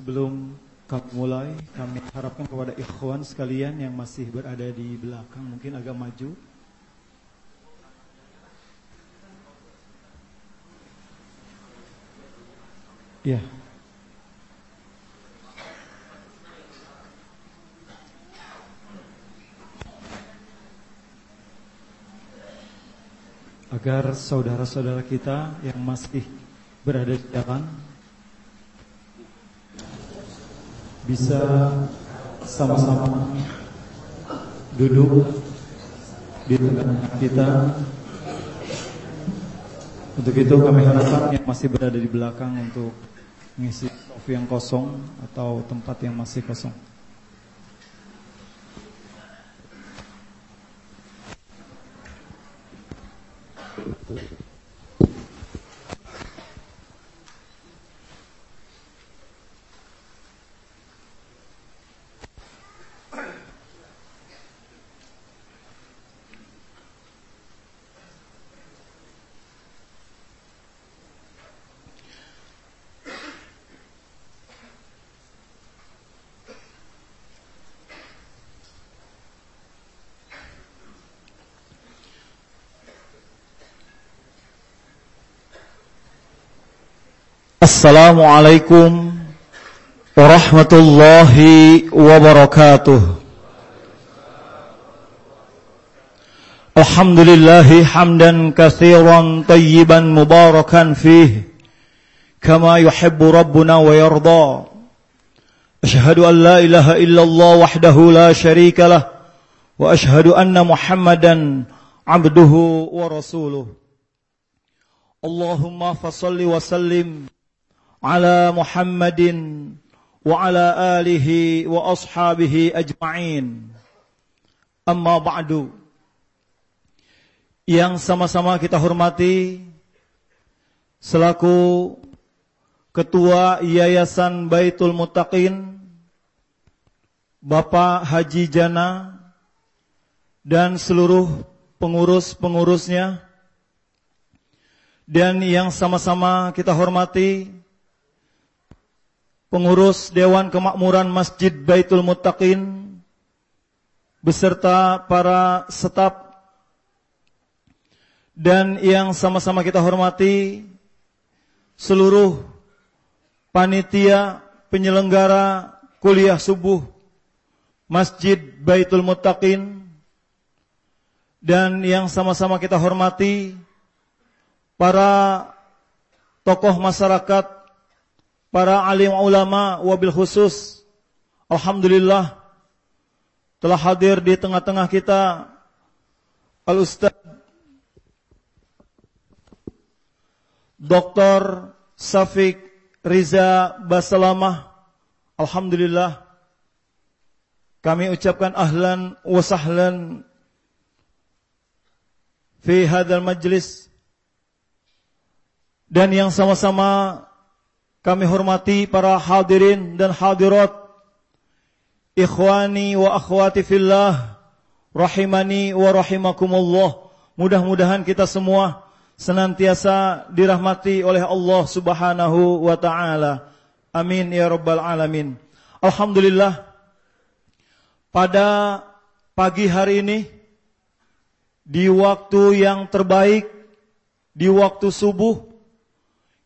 sebelum kami mulai, kami harapkan kepada ikhwan sekalian yang masih berada di belakang, mungkin agak maju. Ya. Agar saudara-saudara kita yang masih berada di jalan bisa sama-sama duduk di tengah kita. Untuk itu kami harapkan yang masih berada di belakang untuk mengisi sofi yang kosong atau tempat yang masih kosong. Assalamualaikum warahmatullahi wabarakatuh. Alhamdulillahi hamdan kathiran tayyiban mubarakan fih Kama yuhibbu Rabbuna wa yarda. Ashhadu an la ilaha illallah wahdahu la sharika lah Wa ashhadu anna muhammadan abduhu wa rasuluh. Allahumma fasalli wa sallim على محمد وعلى آله وأصحابه أجمعين أما بعد yang sama-sama kita hormati selaku Ketua Yayasan Baitul Muttaqin Bapak Haji Jana dan seluruh pengurus-pengurusnya dan yang sama-sama kita hormati pengurus Dewan Kemakmuran Masjid Baitul Muttaqin beserta para staf dan yang sama-sama kita hormati seluruh panitia penyelenggara kuliah subuh Masjid Baitul Muttaqin dan yang sama-sama kita hormati para tokoh masyarakat para alim ulama wabil khusus alhamdulillah telah hadir di tengah-tengah kita Al Ustaz Dr. Safik Riza Basalamah Alhamdulillah kami ucapkan ahlan wa sahlan fi hadzal majlis dan yang sama-sama kami hormati para hadirin dan hadirat. Ikhwani wa akhwati fillah Rahimani wa rahimakumullah. Mudah-mudahan kita semua Senantiasa dirahmati oleh Allah subhanahu wa ta'ala. Amin ya rabbal alamin. Alhamdulillah Pada pagi hari ini Di waktu yang terbaik Di waktu subuh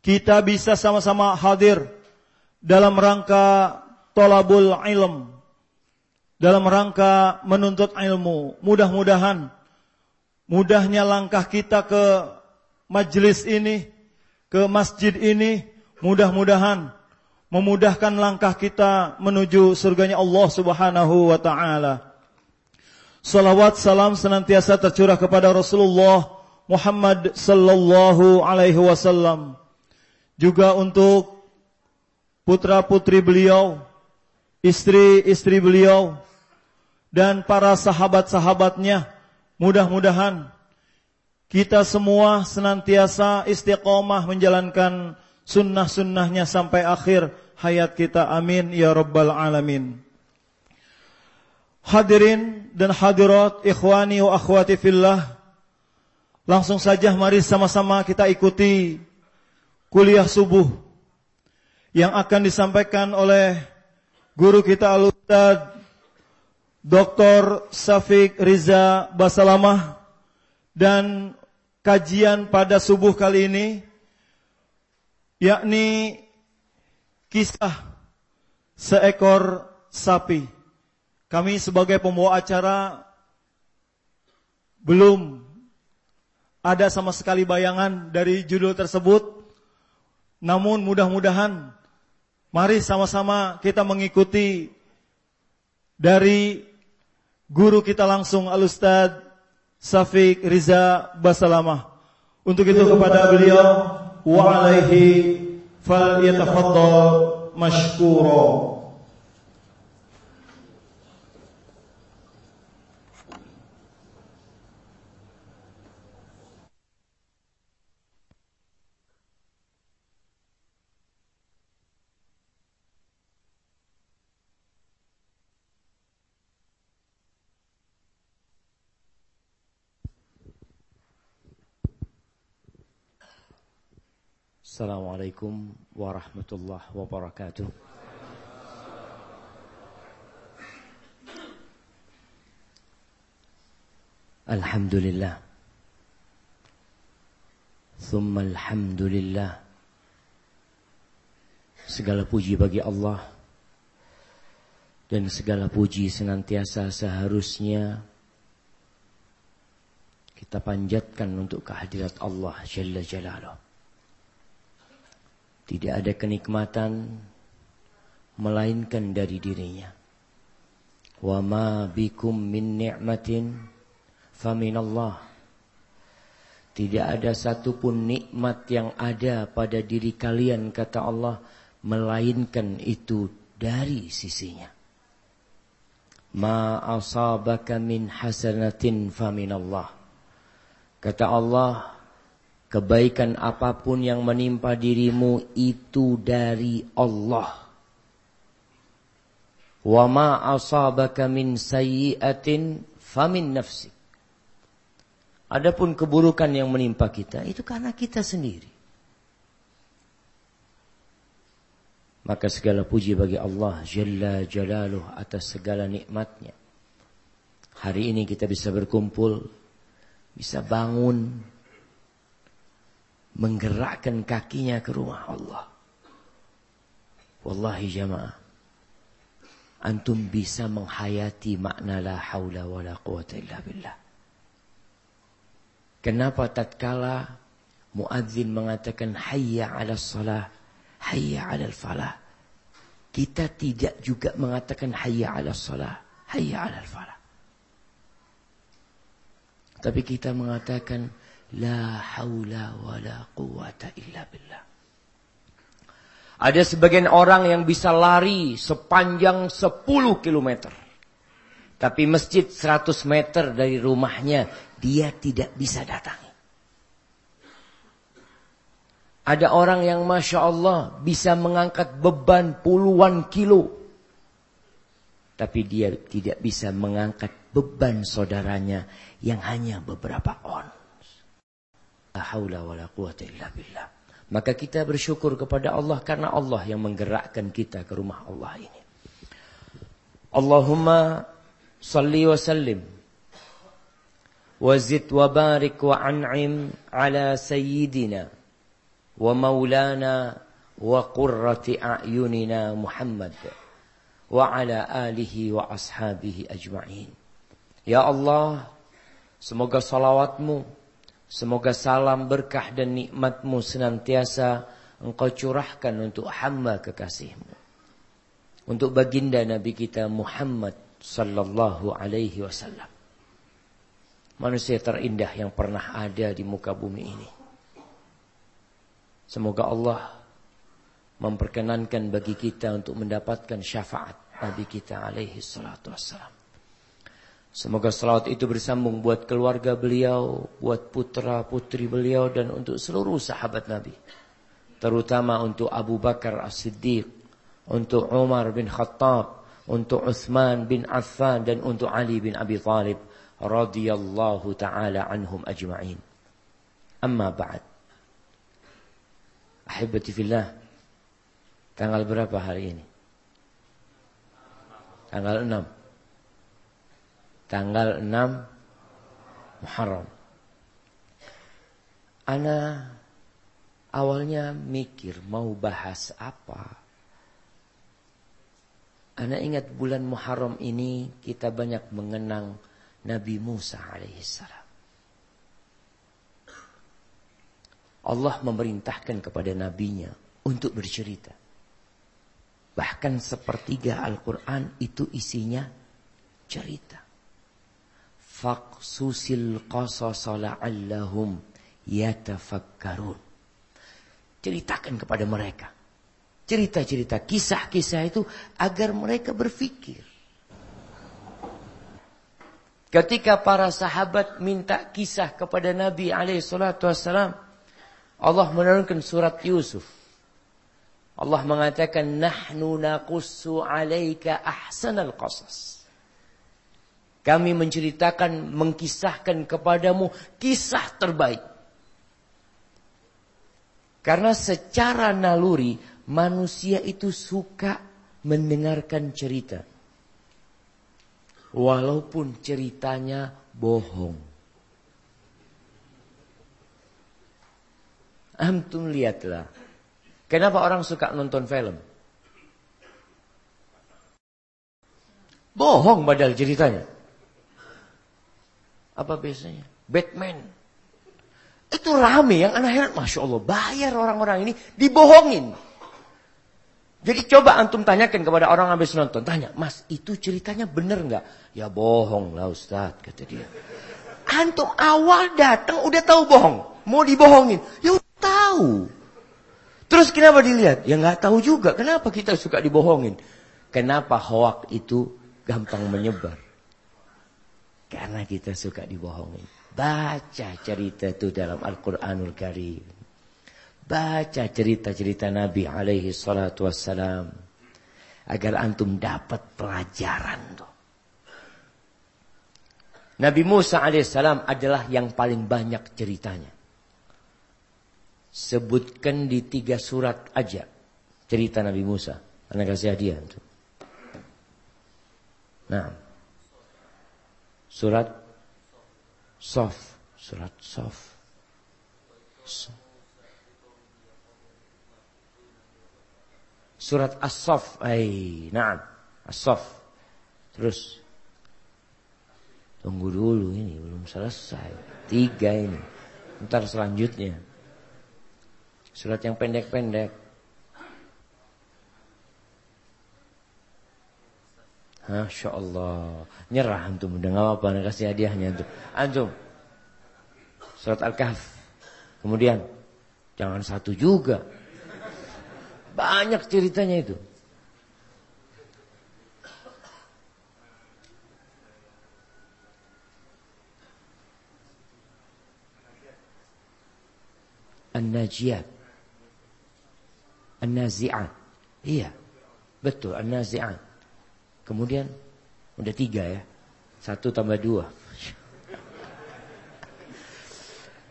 kita bisa sama-sama hadir dalam rangka tolabul ilm, dalam rangka menuntut ilmu. Mudah-mudahan mudahnya langkah kita ke majlis ini, ke masjid ini, mudah-mudahan memudahkan langkah kita menuju surganya Allah Subhanahu wa taala. Salawat salam senantiasa tercurah kepada Rasulullah Muhammad sallallahu alaihi wasallam juga untuk putra-putri beliau, istri-istri beliau, dan para sahabat-sahabatnya. Mudah-mudahan kita semua senantiasa istiqomah menjalankan sunnah-sunnahnya sampai akhir hayat kita. Amin ya rabbal alamin. Hadirin dan hadirat ikhwani wa akhwati fillah. Langsung saja mari sama-sama kita ikuti kuliah subuh yang akan disampaikan oleh guru kita Al-Ustaz Dr. Safik Riza Basalamah dan kajian pada subuh kali ini yakni kisah seekor sapi. Kami sebagai pembawa acara belum ada sama sekali bayangan dari judul tersebut. Namun mudah-mudahan mari sama-sama kita mengikuti dari guru kita langsung Al-Ustaz Safiq Riza Basalamah. Untuk itu kepada beliau wa alaihi fal yatafaddal mashkura. السلام عليكم ورحمة الله وبركاته الحمد لله ثم الحمد لله Segala puji bagi Allah Dan segala puji senantiasa seharusnya Kita panjatkan untuk kehadirat Allah Jalla Jalaluh tidak ada kenikmatan melainkan dari dirinya. Wa ma bikum min ni'matin faminallah. Tidak ada satupun nikmat yang ada pada diri kalian kata Allah melainkan itu dari sisinya. Ma asabaka min hasanatin faminallah. Kata Allah, Kebaikan apa pun yang menimpa dirimu itu dari Allah. Wa ma asabaka min sayyi'atin famin nafsi. Adapun keburukan yang menimpa kita itu karena kita sendiri. Maka segala puji bagi Allah Jalla Jalaluh atas segala nikmatnya. Hari ini kita bisa berkumpul, bisa bangun, menggerakkan kakinya ke rumah Allah. Wallahi jamaah. Antum bisa menghayati makna la haula wa la quwata illa billah. Kenapa tatkala muadzin mengatakan hayya 'ala salah, hayya 'ala falah. Kita tidak juga mengatakan hayya 'ala salah, hayya 'ala falah. Tapi kita mengatakan La haula wa la quwata illa billah. Ada sebagian orang yang bisa lari sepanjang 10 kilometer. Tapi masjid 100 meter dari rumahnya dia tidak bisa datangi. Ada orang yang Masya Allah bisa mengangkat beban puluhan kilo. Tapi dia tidak bisa mengangkat beban saudaranya yang hanya beberapa on haula wala quwata illa billah. Maka kita bersyukur kepada Allah karena Allah yang menggerakkan kita ke rumah Allah ini. Allahumma salli wa sallim wa zid wa barik wa an'im ala sayyidina wa maulana wa qurrati a'yunina Muhammad wa ala alihi wa ashabihi ajma'in. Ya Allah, semoga salawatmu Semoga salam berkah dan nikmatmu senantiasa engkau curahkan untuk hamba kekasihmu. Untuk baginda Nabi kita Muhammad sallallahu alaihi wasallam. Manusia terindah yang pernah ada di muka bumi ini. Semoga Allah memperkenankan bagi kita untuk mendapatkan syafaat Nabi kita alaihi salatu wassalam. Semoga salawat itu bersambung buat keluarga beliau, buat putra putri beliau dan untuk seluruh sahabat Nabi. Terutama untuk Abu Bakar As-Siddiq, untuk Umar bin Khattab, untuk Uthman bin Affan dan untuk Ali bin Abi Talib radhiyallahu taala anhum ajma'in. Amma ba'd. Ahibati fillah. Tanggal berapa hari ini? Tanggal 6. Tanggal 6 Muharram. Ana awalnya mikir mau bahas apa. Ana ingat bulan Muharram ini kita banyak mengenang Nabi Musa alaihissalam. Allah memerintahkan kepada nabinya untuk bercerita. Bahkan sepertiga Al-Quran itu isinya cerita. Faqsusil qasasa la'allahum yatafakkarun. Ceritakan kepada mereka. Cerita-cerita, kisah-kisah itu agar mereka berfikir. Ketika para sahabat minta kisah kepada Nabi alaihissalam, Allah menurunkan surat Yusuf. Allah mengatakan nahnu naqussu 'alaika ahsanal qasas. Kami menceritakan, mengkisahkan kepadamu kisah terbaik. Karena secara naluri manusia itu suka mendengarkan cerita. Walaupun ceritanya bohong. Antum lihatlah Kenapa orang suka nonton film? Bohong padahal ceritanya. Apa biasanya? Batman. Itu rame yang anak heran. Masya Allah, bayar orang-orang ini dibohongin. Jadi coba antum tanyakan kepada orang habis nonton. Tanya, mas itu ceritanya bener nggak? Ya bohong lah Ustaz, kata dia. Antum awal datang udah tahu bohong. Mau dibohongin. Ya tahu. Terus kenapa dilihat? Ya nggak tahu juga. Kenapa kita suka dibohongin? Kenapa hoak itu gampang menyebar? Karena kita suka dibohongin. Baca cerita itu dalam Al-Quranul Karim. Baca cerita-cerita Nabi alaihi salatu wassalam. Agar antum dapat pelajaran tuh. Nabi Musa alaihissalam adalah yang paling banyak ceritanya. Sebutkan di tiga surat aja cerita Nabi Musa. Anak kasih hadiah. Nah. Surat Sof. Surat Sof. Surat As-Sof. Ay, nah. As-Sof. Terus. Tunggu dulu ini belum selesai. Tiga ini. Ntar selanjutnya. Surat yang pendek-pendek. Masya Allah. Nyerah antum. Udah gak apa-apa. Kasih hadiahnya antum. Antum. Surat Al-Kahf. Kemudian. Jangan satu juga. Banyak ceritanya itu. An-Najiyat. An-Nazi'at. Iya. Betul, An-Nazi'at. Kemudian udah tiga ya. Satu tambah dua.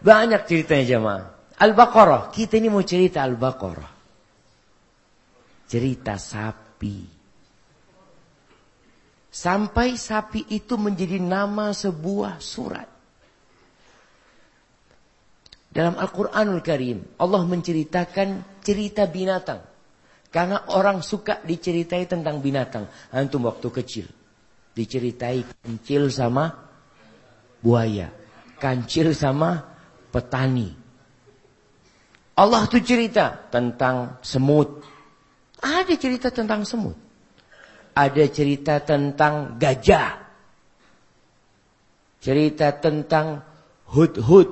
Banyak ceritanya jemaah. Al-Baqarah. Kita ini mau cerita Al-Baqarah. Cerita sapi. Sampai sapi itu menjadi nama sebuah surat. Dalam Al-Quranul Karim, Allah menceritakan cerita binatang. Karena orang suka diceritai tentang binatang. Antum waktu kecil. Diceritai kancil sama buaya. Kancil sama petani. Allah tuh cerita tentang semut. Ada cerita tentang semut. Ada cerita tentang gajah. Cerita tentang hud-hud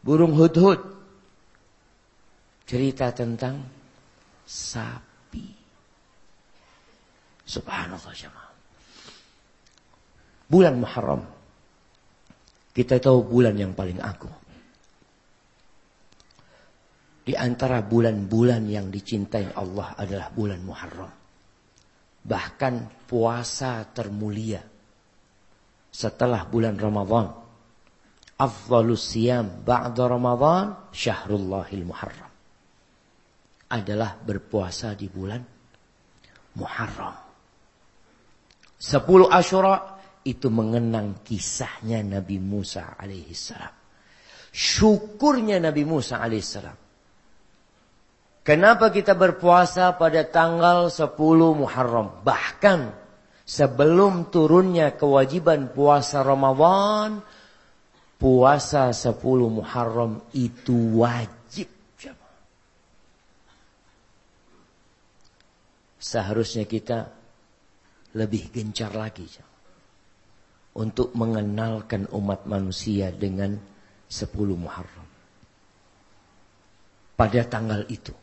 burung hudhud. Cerita tentang sapi. Subhanallah jemaah. Bulan Muharram. Kita tahu bulan yang paling agung. Di antara bulan-bulan yang dicintai Allah adalah bulan Muharram. Bahkan puasa termulia setelah bulan Ramadan afdhalus siyam ba'da Ramadan syahrullahil muharram. Adalah berpuasa di bulan Muharram. Sepuluh Ashura itu mengenang kisahnya Nabi Musa alaihissalam. Syukurnya Nabi Musa alaihissalam. Kenapa kita berpuasa pada tanggal 10 Muharram? Bahkan sebelum turunnya kewajiban puasa Ramadan, puasa 10 Muharram itu wajib. Seharusnya kita lebih gencar lagi untuk mengenalkan umat manusia dengan 10 Muharram. Pada tanggal itu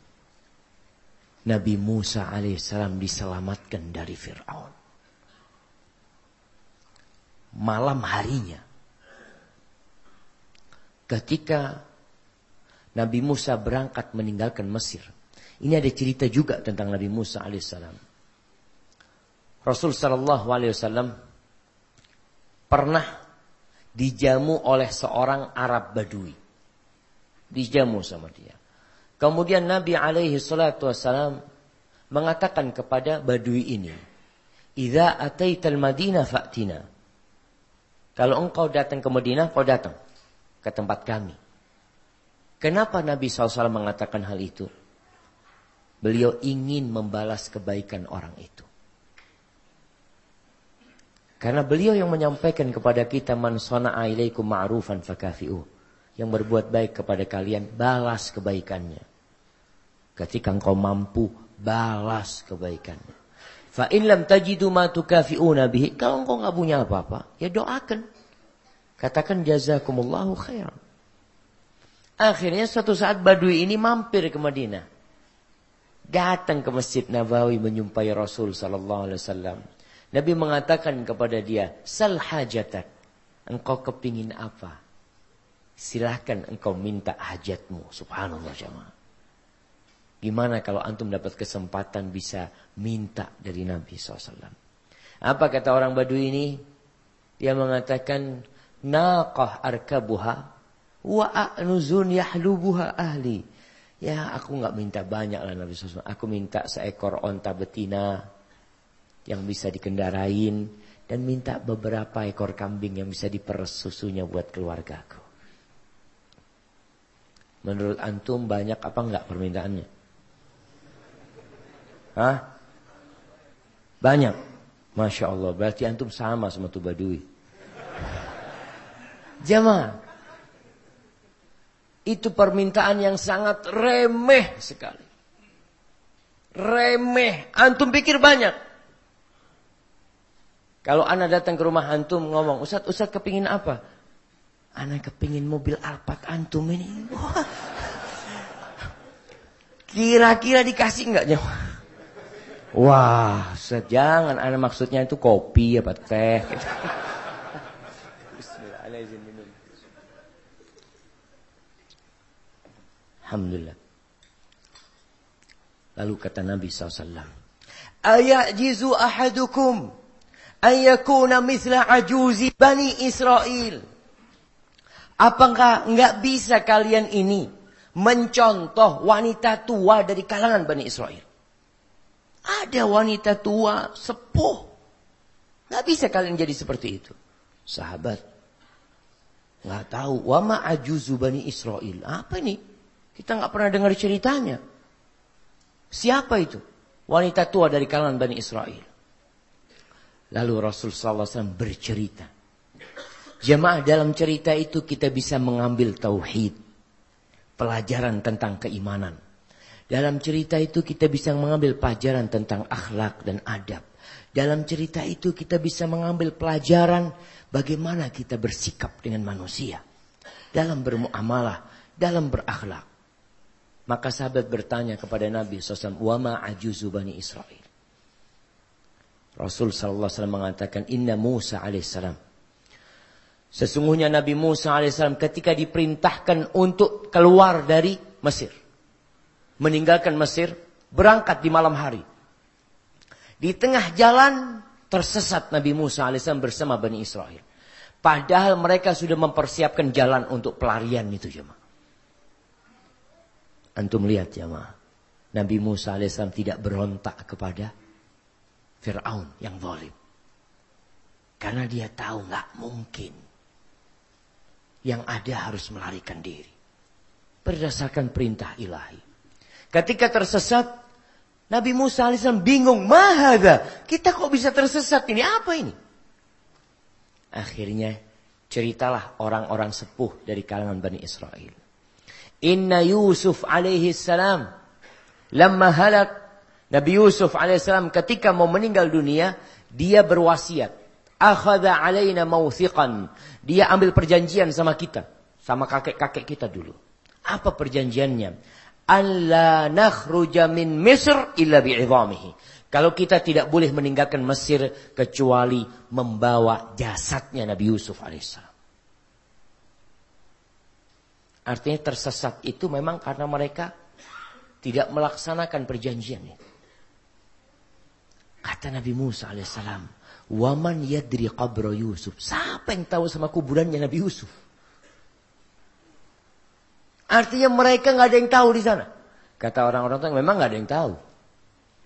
Nabi Musa alaihissalam diselamatkan dari Fir'aun. Malam harinya. Ketika Nabi Musa berangkat meninggalkan Mesir. Ini ada cerita juga tentang Nabi Musa alaihissalam. Rasul sallallahu alaihi wasallam pernah dijamu oleh seorang Arab Badui. Dijamu sama dia. Kemudian Nabi alaihi salatu wassalam mengatakan kepada badui ini, "Idza ataital Madinah fa'tina." Kalau engkau datang ke Madinah, kau datang ke tempat kami. Kenapa Nabi SAW mengatakan hal itu? Beliau ingin membalas kebaikan orang itu. Karena beliau yang menyampaikan kepada kita man sana'a ilaikum ma'rufan fakafi'uh yang berbuat baik kepada kalian, balas kebaikannya. Ketika engkau mampu, balas kebaikannya. Fa in lam tajidu ma tukafi'una bihi, kalau engkau enggak punya apa-apa, ya doakan. Katakan jazakumullahu khairan. Akhirnya suatu saat Badui ini mampir ke Madinah. Datang ke Masjid Nabawi menyumpai Rasul sallallahu alaihi wasallam. Nabi mengatakan kepada dia, "Sal hajatak." Engkau kepingin apa? silahkan engkau minta hajatmu. Subhanallah jemaah. Gimana kalau antum dapat kesempatan bisa minta dari Nabi SAW. Apa kata orang Badui ini? Dia mengatakan, Naqah arkabuha wa a'nuzun yahlubuha ahli. Ya aku nggak minta banyak lah Nabi SAW. Aku minta seekor onta betina yang bisa dikendarain. Dan minta beberapa ekor kambing yang bisa diperes susunya buat keluargaku. Menurut antum banyak apa enggak permintaannya? Hah? Banyak. Masya Allah. Berarti antum sama sama tuh badui. Jamaah. Itu permintaan yang sangat remeh sekali. Remeh. Antum pikir banyak. Kalau anak datang ke rumah antum ngomong, Ustaz, Ustaz kepingin apa? Anak kepingin mobil Alphard antum ini. Kira-kira dikasih enggak nyawa? Wah, jangan. Anak maksudnya itu kopi apa teh. Alhamdulillah. Lalu kata Nabi SAW. Ayajizu ahadukum. Ayakuna mithla ajuzi bani Israel. Apakah nggak bisa kalian ini mencontoh wanita tua dari kalangan Bani Israel? Ada wanita tua sepuh. Nggak bisa kalian jadi seperti itu. Sahabat. Nggak tahu. Wama ajuzu Bani Israel. Apa ini? Kita nggak pernah dengar ceritanya. Siapa itu? Wanita tua dari kalangan Bani Israel. Lalu Rasul SAW bercerita. Jemaah dalam cerita itu kita bisa mengambil tauhid. Pelajaran tentang keimanan. Dalam cerita itu kita bisa mengambil pelajaran tentang akhlak dan adab. Dalam cerita itu kita bisa mengambil pelajaran bagaimana kita bersikap dengan manusia. Dalam bermuamalah, dalam berakhlak. Maka sahabat bertanya kepada Nabi SAW, Wama ajuzu bani Israel. Rasul SAW mengatakan, Inna Musa alaihissalam Sesungguhnya Nabi Musa alaihissalam ketika diperintahkan untuk keluar dari Mesir. Meninggalkan Mesir, berangkat di malam hari. Di tengah jalan tersesat Nabi Musa alaihissalam bersama Bani Israel. Padahal mereka sudah mempersiapkan jalan untuk pelarian itu jemaah. Antum lihat jemaah. Nabi Musa alaihissalam tidak berontak kepada Fir'aun yang zalim. Karena dia tahu nggak mungkin. Yang ada harus melarikan diri. Berdasarkan perintah ilahi. Ketika tersesat, Nabi Musa alaihissalam bingung. Mahada, kita kok bisa tersesat ini? Apa ini? Akhirnya ceritalah orang-orang sepuh dari kalangan Bani Israel. Inna Yusuf alaihi salam. Lamma halak Nabi Yusuf alaihissalam ketika mau meninggal dunia dia berwasiat. Akhadha alaina mawthiqan. Dia ambil perjanjian sama kita sama kakek-kakek kita dulu. Apa perjanjiannya? Alla nakhruja min Misr illa bi'idhamihi kalau kita tidak boleh meninggalkan Mesir kecuali membawa jasadnya Nabi Yusuf alaihissalam. Artinya tersesat itu memang karena mereka tidak melaksanakan perjanjian itu. Kata Nabi Musa alaihissalam, "Waman yadri qabra Yusuf?" Siapa yang tahu sama kuburannya Nabi Yusuf? Artinya mereka nggak ada yang tahu di sana. Kata orang-orang itu memang nggak ada yang tahu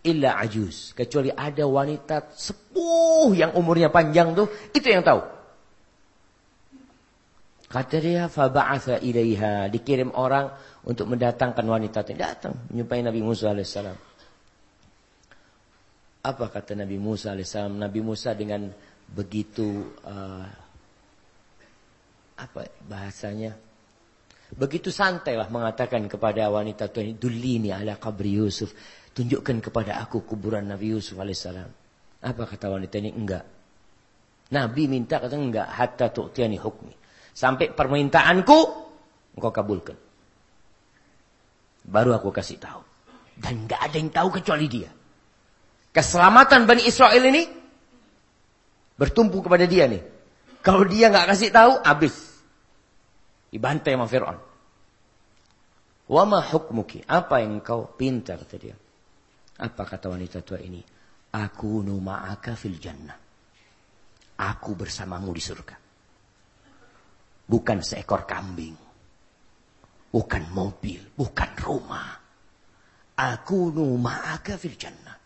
illa ajuz. Kecuali ada wanita sepuh yang umurnya panjang tuh, itu yang tahu. Kata dia, faba'atha ilaiha. Dikirim orang untuk mendatangkan wanita itu. Datang, menyumpai Nabi Musa alaihissalam. Apa kata Nabi Musa alaihissalam? Nabi Musa dengan begitu, uh, apa bahasanya? Begitu santai lah mengatakan kepada wanita itu, Dulini ala qabri Yusuf. Tunjukkan kepada aku kuburan Nabi Yusuf alaihissalam. Apa kata wanita ini? Enggak. Nabi minta kata enggak. Hatta tu'tiani hukmi. Sampai permintaanku engkau kabulkan. Baru aku kasih tahu. Dan enggak ada yang tahu kecuali dia. Keselamatan Bani Israel ini bertumpu kepada dia nih. Kalau dia enggak kasih tahu, habis. Dibantai sama Fir'aun. Wama hukmuki. Apa yang kau pintar kata dia. Apa kata wanita tua ini? Aku ma'aka fil jannah. Aku bersamamu di surga. Bukan seekor kambing. Bukan mobil. Bukan rumah. Aku ma'aka fil jannah.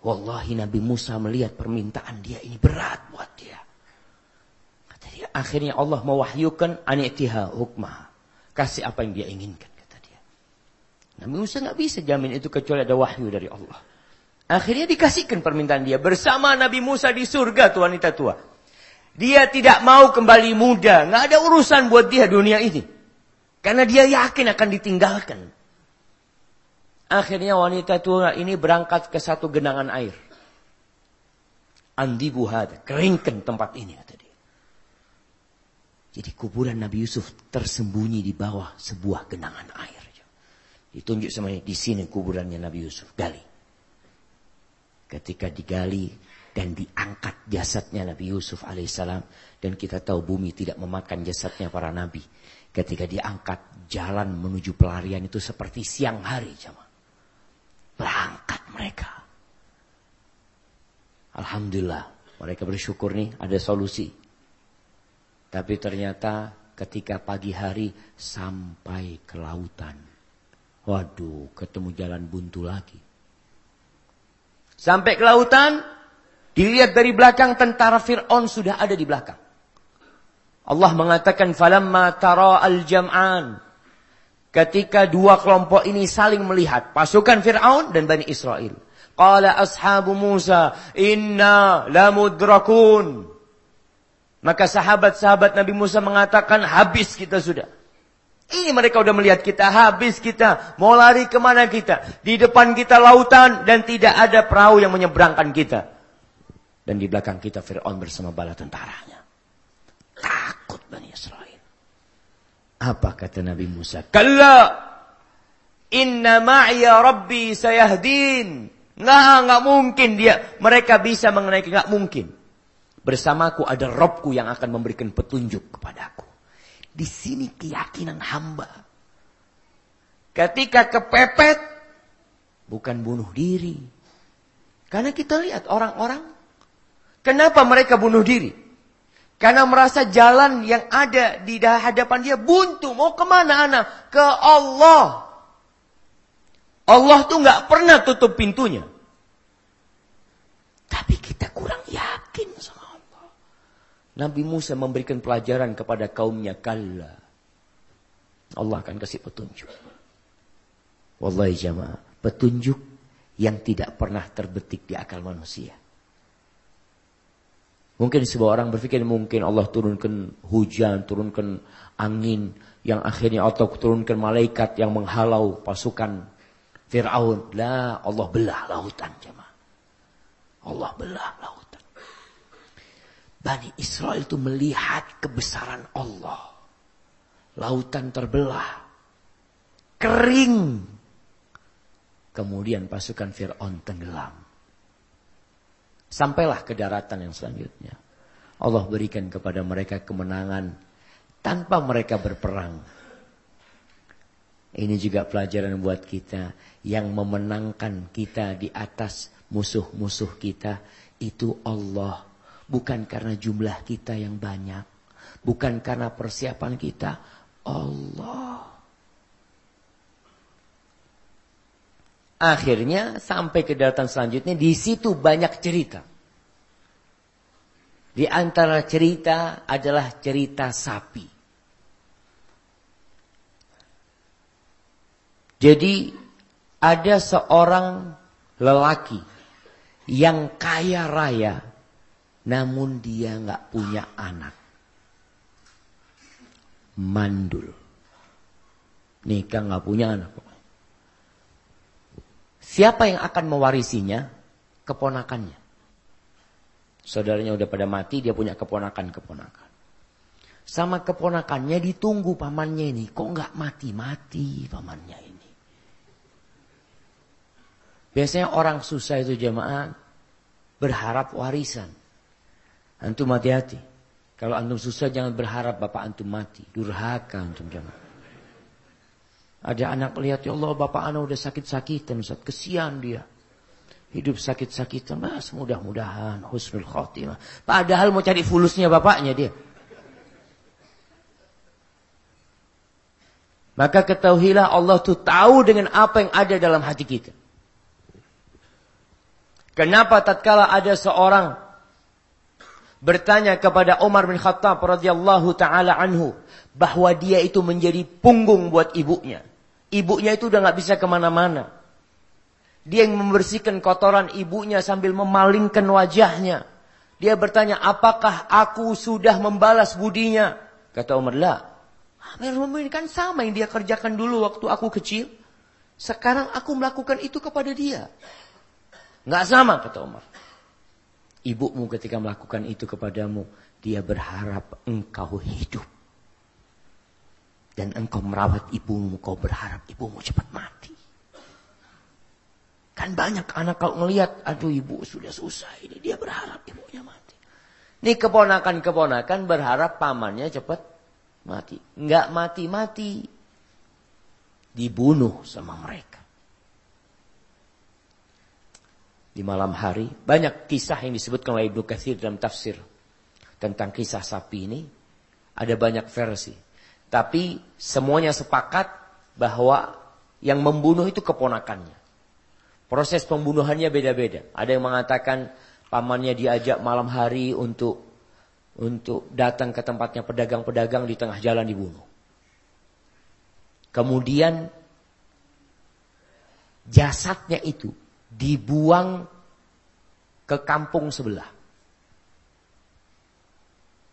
Wallahi Nabi Musa melihat permintaan dia ini berat buat dia. Kata dia, akhirnya Allah mewahyukan anitiha hukmah. Kasih apa yang dia inginkan. Nabi Musa nggak bisa jamin itu kecuali ada wahyu dari Allah. Akhirnya dikasihkan permintaan dia bersama Nabi Musa di surga tuh wanita tua. Dia tidak mau kembali muda, nggak ada urusan buat dia dunia ini. Karena dia yakin akan ditinggalkan. Akhirnya wanita tua ini berangkat ke satu genangan air. Andi buhad, keringkan tempat ini kata dia. Jadi kuburan Nabi Yusuf tersembunyi di bawah sebuah genangan air. Ditunjuk sama di sini kuburannya Nabi Yusuf. Gali. Ketika digali dan diangkat jasadnya Nabi Yusuf alaihissalam. Dan kita tahu bumi tidak memakan jasadnya para nabi. Ketika diangkat jalan menuju pelarian itu seperti siang hari. Jamaah. Berangkat mereka. Alhamdulillah. Mereka bersyukur nih ada solusi. Tapi ternyata ketika pagi hari sampai ke lautan. Waduh, ketemu jalan buntu lagi. Sampai ke lautan, dilihat dari belakang tentara Fir'aun sudah ada di belakang. Allah mengatakan, Falamma tara al-jam'an. Ketika dua kelompok ini saling melihat, pasukan Fir'aun dan Bani Israel. Qala ashabu Musa, inna lamudrakun. Maka sahabat-sahabat Nabi Musa mengatakan, habis kita sudah. Ini mereka udah melihat kita, habis kita, mau lari ke mana kita. Di depan kita lautan dan tidak ada perahu yang menyeberangkan kita. Dan di belakang kita Fir'aun bersama bala tentaranya. Takut Bani Israel. Apa kata Nabi Musa? Kalla inna ma'ya rabbi sayahdin. Nggak, nggak mungkin dia. Mereka bisa mengenai, nggak mungkin. Bersamaku ada Robku yang akan memberikan petunjuk kepadaku. Di sini keyakinan hamba. Ketika kepepet, bukan bunuh diri. Karena kita lihat orang-orang, kenapa mereka bunuh diri? Karena merasa jalan yang ada di hadapan dia buntu. Mau ke mana anak? Ke Allah. Allah tuh nggak pernah tutup pintunya. Tapi kita kurang yakin sama Allah. Nabi Musa memberikan pelajaran kepada kaumnya kalla. Allah akan kasih petunjuk. Wallahi jamaah, petunjuk yang tidak pernah terbetik di akal manusia. Mungkin sebuah orang berpikir mungkin Allah turunkan hujan, turunkan angin yang akhirnya Allah turunkan malaikat yang menghalau pasukan Fir'aun. Lah Allah belah lautan jemaah. Allah belah lautan. Bani Israel itu melihat kebesaran Allah. Lautan terbelah. Kering. Kemudian pasukan Fir'aun tenggelam. Sampailah ke daratan yang selanjutnya. Allah berikan kepada mereka kemenangan tanpa mereka berperang. Ini juga pelajaran buat kita yang memenangkan kita di atas musuh-musuh kita itu Allah. Bukan karena jumlah kita yang banyak. Bukan karena persiapan kita. Allah. Akhirnya sampai ke daratan selanjutnya di situ banyak cerita. Di antara cerita adalah cerita sapi. Jadi ada seorang lelaki yang kaya raya namun dia nggak punya anak. Mandul. Nikah nggak punya anak. Siapa yang akan mewarisinya? Keponakannya. Saudaranya udah pada mati, dia punya keponakan-keponakan. Sama keponakannya ditunggu pamannya ini. Kok nggak mati-mati pamannya ini? Biasanya orang susah itu jemaah berharap warisan. Antum hati-hati. Kalau antum susah jangan berharap bapak antum mati. Durhaka antum jangan. Ada anak lihat, ya Allah bapak anak udah sakit-sakitan Ustaz. Kesian dia. Hidup sakit-sakitan. Mas mudah-mudahan husnul khotimah. Padahal mau cari fulusnya bapaknya dia. Maka ketahuilah Allah tuh tahu dengan apa yang ada dalam hati kita. Kenapa tatkala ada seorang bertanya kepada Umar bin Khattab radhiyallahu taala anhu bahwa dia itu menjadi punggung buat ibunya. Ibunya itu udah nggak bisa ke mana-mana. Dia yang membersihkan kotoran ibunya sambil memalingkan wajahnya. Dia bertanya, apakah aku sudah membalas budinya? Kata Umar, lah. Mu'minin kan sama yang dia kerjakan dulu waktu aku kecil. Sekarang aku melakukan itu kepada dia. Nggak sama, kata Umar. Ibumu ketika melakukan itu kepadamu, dia berharap engkau hidup. Dan engkau merawat ibumu, kau berharap ibumu cepat mati. Kan banyak anak kalau ngelihat, aduh ibu sudah susah ini, dia berharap ibunya mati. Ini keponakan-keponakan berharap pamannya cepat mati. Enggak mati-mati. Dibunuh sama mereka. Di malam hari, banyak kisah yang disebutkan oleh Ibnu Katsir dalam tafsir tentang kisah sapi ini. Ada banyak versi. Tapi semuanya sepakat bahwa yang membunuh itu keponakannya. Proses pembunuhannya beda-beda. Ada yang mengatakan pamannya diajak malam hari untuk untuk datang ke tempatnya pedagang-pedagang di tengah jalan dibunuh. Kemudian jasadnya itu dibuang ke kampung sebelah.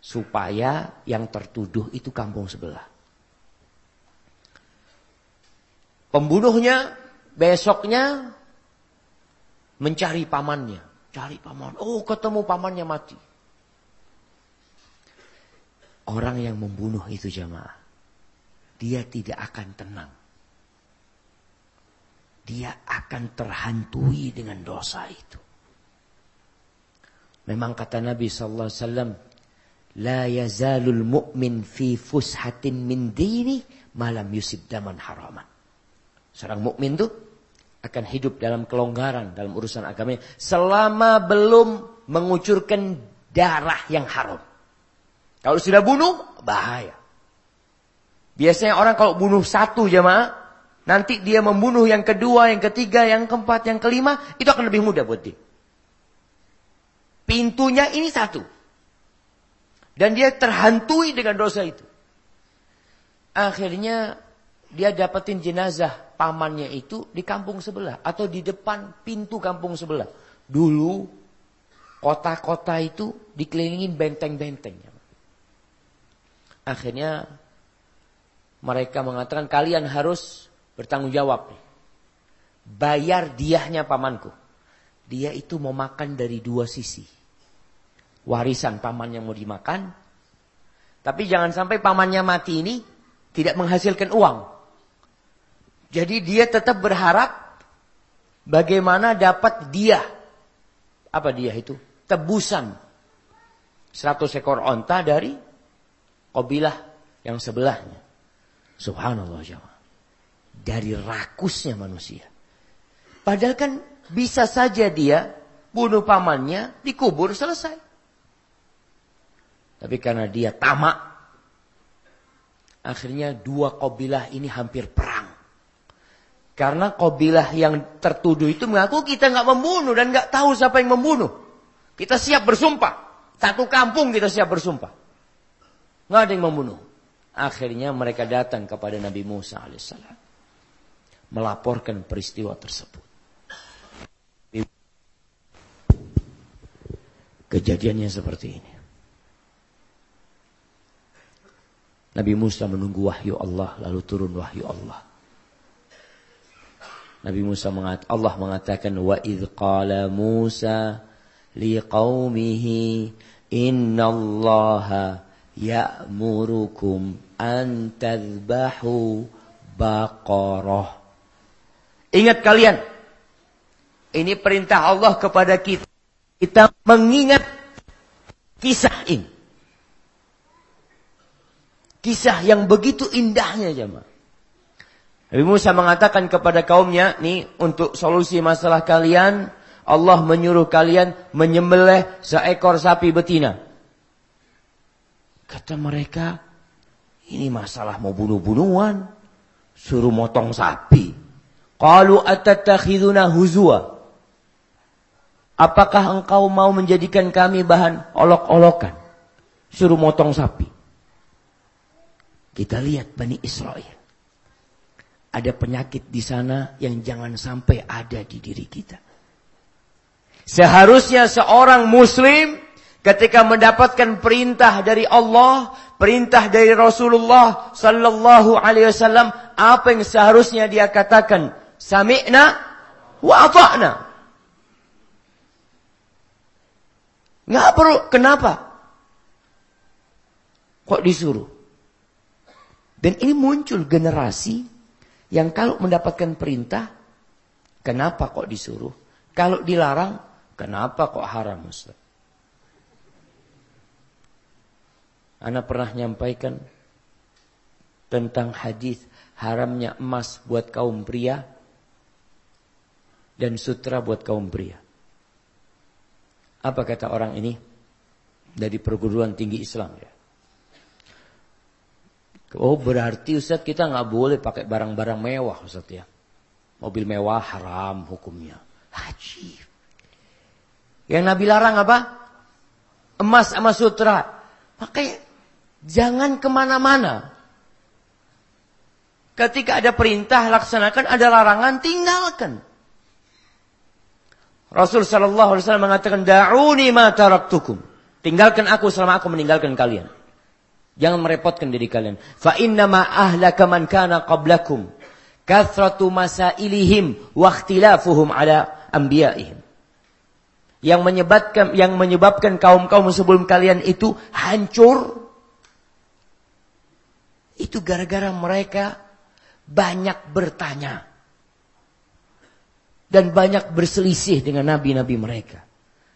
Supaya yang tertuduh itu kampung sebelah. Pembunuhnya besoknya mencari pamannya. Cari paman. Oh ketemu pamannya mati. Orang yang membunuh itu jamaah. Dia tidak akan tenang. Dia akan terhantui dengan dosa itu. Memang kata Nabi Sallallahu Alaihi Wasallam, La yazalul mu'min fi fushatin min dini malam yusib daman haraman. Seorang mukmin tuh akan hidup dalam kelonggaran dalam urusan agamanya selama belum mengucurkan darah yang haram. Kalau sudah bunuh, bahaya. Biasanya orang kalau bunuh satu jemaah, Nanti dia membunuh yang kedua, yang ketiga, yang keempat, yang kelima. Itu akan lebih mudah buat dia. Pintunya ini satu. Dan dia terhantui dengan dosa itu. Akhirnya dia dapetin jenazah pamannya itu di kampung sebelah atau di depan pintu kampung sebelah. Dulu kota-kota itu dikelilingin benteng-benteng. Akhirnya mereka mengatakan kalian harus bertanggung jawab Bayar diahnya pamanku. Dia itu mau makan dari dua sisi. Warisan pamannya mau dimakan. Tapi jangan sampai pamannya mati ini tidak menghasilkan uang. Jadi dia tetap berharap bagaimana dapat dia. Apa dia itu? Tebusan. 100 ekor onta dari kabilah yang sebelahnya. Subhanallah jemaah. Dari rakusnya manusia. Padahal kan bisa saja dia bunuh pamannya, dikubur selesai. Tapi karena dia tamak, akhirnya dua kabilah ini hampir perang. Karena kabilah yang tertuduh itu mengaku kita nggak membunuh dan nggak tahu siapa yang membunuh. Kita siap bersumpah. Satu kampung kita siap bersumpah. Nggak ada yang membunuh. Akhirnya mereka datang kepada Nabi Musa alaihissalam. Melaporkan peristiwa tersebut. Kejadiannya seperti ini. Nabi Musa menunggu wahyu Allah lalu turun wahyu Allah. Nabi Musa mengatakan Allah mengatakan wa id qala Musa liqaumihi innallaha ya'murukum an tadhbahu baqarah. Ingat kalian ini perintah Allah kepada kita. Kita mengingat kisah ini kisah yang begitu indahnya jemaah Nabi Musa mengatakan kepada kaumnya, nih untuk solusi masalah kalian, Allah menyuruh kalian menyembelih seekor sapi betina. Kata mereka, ini masalah mau bunuh-bunuhan, suruh motong sapi. Qalu atatakhiduna huzwa. Apakah engkau mau menjadikan kami bahan olok-olokan? Suruh motong sapi. Kita lihat Bani Israel ada penyakit di sana yang jangan sampai ada di diri kita. Seharusnya seorang muslim ketika mendapatkan perintah dari Allah, perintah dari Rasulullah sallallahu alaihi wasallam, apa yang seharusnya dia katakan? Sami'na wa ata'na. Nggak perlu. Kenapa? Kok disuruh? Dan ini muncul generasi yang kalau mendapatkan perintah, kenapa kok disuruh? Kalau dilarang, kenapa kok haram Ustaz? Ana pernah nyampaikan tentang hadis haramnya emas buat kaum pria dan sutra buat kaum pria. Apa kata orang ini? Dari perguruan tinggi Islam ya. Oh berarti Ustaz kita nggak boleh pakai barang-barang mewah Ustaz ya. Mobil mewah haram hukumnya. Haji. Yang Nabi larang apa? Emas sama sutra. Makanya jangan ke mana-mana. Ketika ada perintah laksanakan, ada larangan tinggalkan. Rasul Shallallahu Alaihi Wasallam mengatakan, Da'uni ma taraktukum. Tinggalkan aku selama aku meninggalkan kalian. Jangan merepotkan diri kalian. Fa inna ma ahlaka man kana qablakum kathratu masailihim wa ikhtilafuhum ala anbiya'ihim. Yang menyebabkan yang menyebabkan kaum-kaum sebelum kalian itu hancur itu gara-gara mereka banyak bertanya dan banyak berselisih dengan nabi-nabi mereka.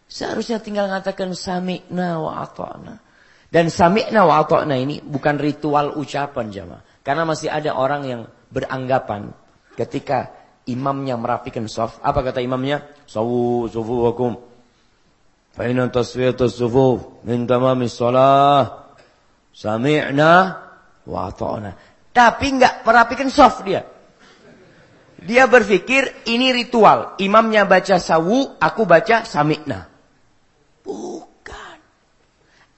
Seharusnya tinggal mengatakan sami'na wa ata'na. Dan sami'na wa ata'na ini bukan ritual ucapan jamaah. Karena masih ada orang yang beranggapan ketika imamnya merapikan saf. Apa kata imamnya? Sawu sufuwakum. Fa'ina tasfiyatus sufuf min tamamis salah. Sami'na wa ata'na. Tapi enggak merapikan saf dia. Dia berpikir ini ritual. Imamnya baca sawu, aku baca sami'na.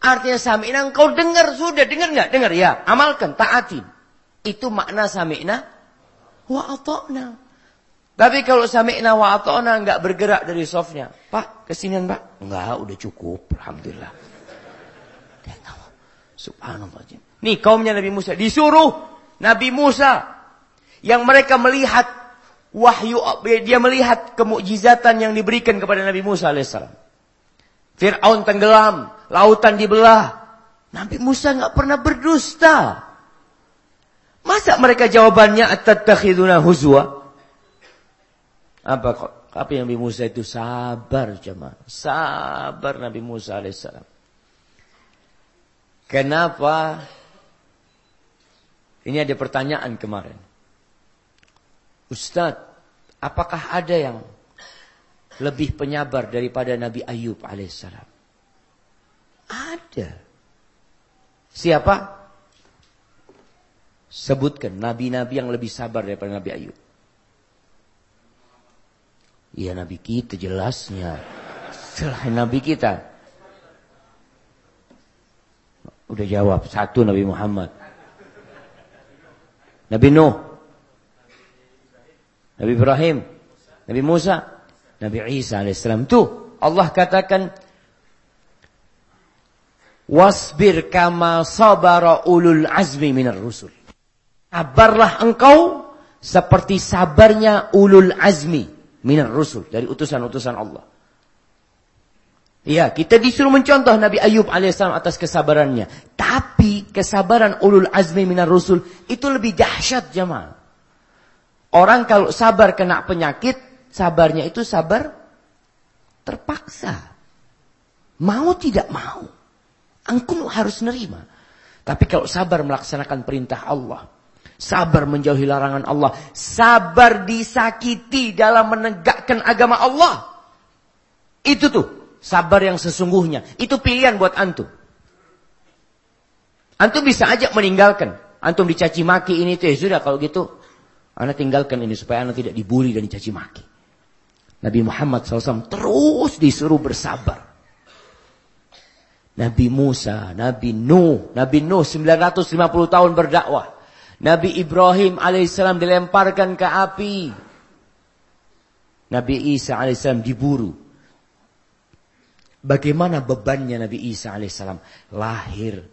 Artinya sami'na engkau dengar sudah, dengar nggak? Dengar ya, amalkan, taatin. Itu makna sami'na wa ata'na. Tapi kalau sami'na wa ata'na enggak bergerak dari softnya. Pak, kesinian pak. Enggak, udah cukup. Alhamdulillah. Subhanallah. Nih kaumnya Nabi Musa. Disuruh Nabi Musa. Yang mereka melihat wahyu dia melihat kemukjizatan yang diberikan kepada Nabi Musa alaihissalam. Fir'aun tenggelam, lautan dibelah. Nabi Musa nggak pernah berdusta. Masa mereka jawabannya atattakhiduna huzwa? Apa kok? Apa yang Nabi Musa itu sabar jemaah. Sabar Nabi Musa alaihissalam. Kenapa? Ini ada pertanyaan kemarin. Ustadz, apakah ada yang lebih penyabar daripada Nabi Ayub alaihissalam? Ada. Siapa? Sebutkan nabi-nabi yang lebih sabar daripada Nabi Ayub. Iya Nabi kita jelasnya. Selain Nabi kita. Udah jawab. Satu Nabi Muhammad. Nabi Nuh. Nabi Ibrahim, Nabi Musa, Nabi Isa alaihissalam. Tuh Allah katakan Wasbir kama sabara ulul azmi minar rusul. Sabarlah engkau seperti sabarnya ulul azmi minar rusul dari utusan-utusan Allah. Ya, kita disuruh mencontoh Nabi Ayub alaihissalam atas kesabarannya. Tapi kesabaran ulul azmi minar rusul itu lebih dahsyat jemaah. Orang kalau sabar kena penyakit, sabarnya itu sabar terpaksa. Mau tidak mau. Engkau harus nerima. Tapi kalau sabar melaksanakan perintah Allah. Sabar menjauhi larangan Allah. Sabar disakiti dalam menegakkan agama Allah. Itu tuh. Sabar yang sesungguhnya. Itu pilihan buat antum. Antum bisa aja meninggalkan. Antum dicaci maki ini tuh ya sudah kalau gitu anda tinggalkan ini supaya Anda tidak dibully dan dicaci maki. Nabi Muhammad SAW terus disuruh bersabar. Nabi Musa, Nabi Nuh, Nabi Nuh 950 tahun berdakwah. Nabi Ibrahim alaihissalam dilemparkan ke api. Nabi Isa alaihissalam diburu. Bagaimana bebannya Nabi Isa alaihissalam? Lahir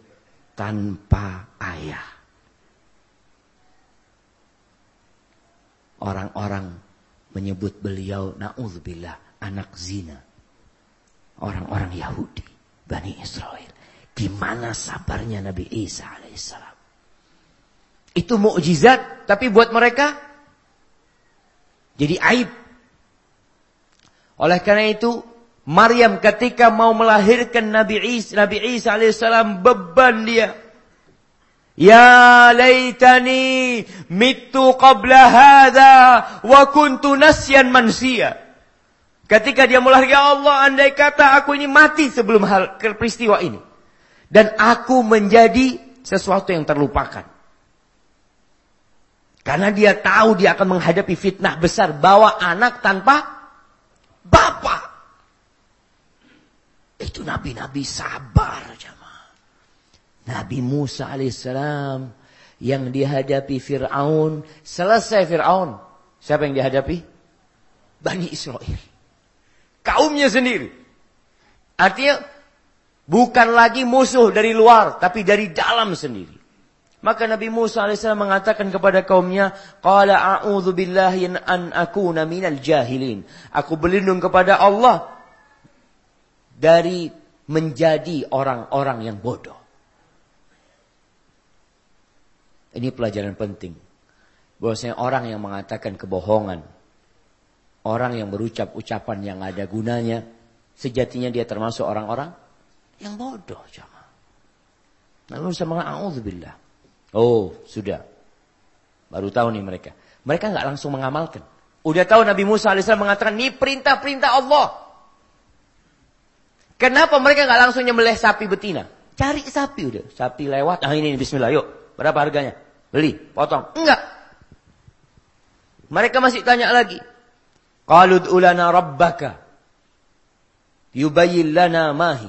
tanpa ayah. Orang-orang menyebut beliau na'udzubillah anak zina. Orang-orang Yahudi, Bani Israel. Di mana sabarnya Nabi Isa alaihissalam. Itu mukjizat, tapi buat mereka jadi aib. Oleh karena itu, Maryam ketika mau melahirkan Nabi Isa, Nabi Isa alaihissalam beban dia Ya laitani mitu qabla hadha wa kuntu nasyan mansia. Ketika dia mulai ya Allah andai kata aku ini mati sebelum hal peristiwa ini. Dan aku menjadi sesuatu yang terlupakan. Karena dia tahu dia akan menghadapi fitnah besar bawa anak tanpa bapak. Itu nabi-nabi sabar. Jam. Nabi Musa alaihissalam yang dihadapi Fir'aun. Selesai Fir'aun. Siapa yang dihadapi? Bani Israel. Kaumnya sendiri. Artinya bukan lagi musuh dari luar. Tapi dari dalam sendiri. Maka Nabi Musa AS mengatakan kepada kaumnya, Qala a'udhu billahi an akuna minal jahilin. Aku berlindung kepada Allah dari menjadi orang-orang yang bodoh. Ini pelajaran penting. Bahwasanya orang yang mengatakan kebohongan, orang yang berucap ucapan yang ada gunanya, sejatinya dia termasuk orang-orang yang bodoh, jemaah. Lalu bisa mengatakan, Oh, sudah. Baru tahu nih mereka. Mereka nggak langsung mengamalkan. Udah tahu Nabi Musa AS mengatakan, ini perintah-perintah Allah. Kenapa mereka nggak langsung nyembelih sapi betina? Cari sapi udah. Sapi lewat, ah ini, ini bismillah, yuk. Berapa harganya? Beli, potong. Enggak. Mereka masih tanya lagi. Qalud ulana rabbaka. Yubayyin lana mahi.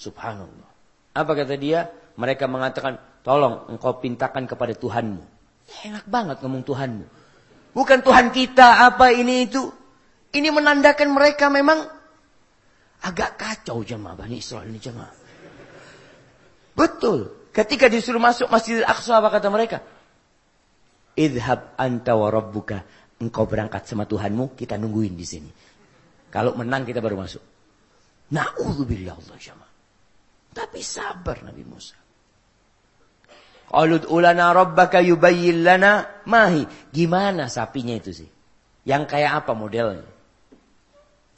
Subhanallah. Apa kata dia? Mereka mengatakan, tolong engkau pintakan kepada Tuhanmu. Enak banget ngomong Tuhanmu. Bukan Tuhan kita, apa ini itu. Ini menandakan mereka memang agak kacau jemaah Bani Israel ini jemaah. Betul. Ketika disuruh masuk Masjidil Aqsa apa kata mereka? Idhab anta wa rabbuka. Engkau berangkat sama Tuhanmu, kita nungguin di sini. Kalau menang kita baru masuk. Na'udzubillah Allah jamaah. Tapi sabar Nabi Musa. Qalud ulana rabbaka yubayyin lana mahi. Gimana sapinya itu sih? Yang kayak apa modelnya?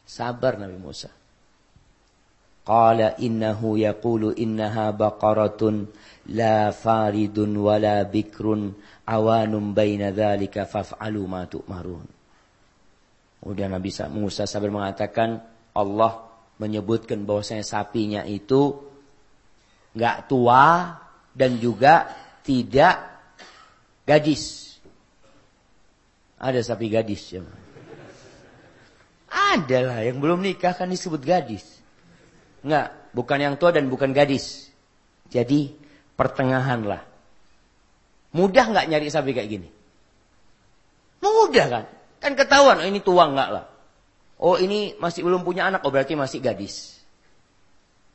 Sabar Nabi Musa. Qala innahu yaqulu innaha baqaratun la faridun wala bikrun awanum baina dzalika faf'alu ma tu'marun. Udah Nabi Musa sabar mengatakan Allah menyebutkan bahwasanya sapinya itu nggak tua dan juga tidak gadis. Ada sapi gadis ya. Ada lah yang belum nikah kan disebut gadis. Enggak, bukan yang tua dan bukan gadis. Jadi pertengahan lah. Mudah nggak nyari sapi kayak gini? Mudah kan? Kan ketahuan, oh ini tua nggak lah. Oh ini masih belum punya anak, oh berarti masih gadis.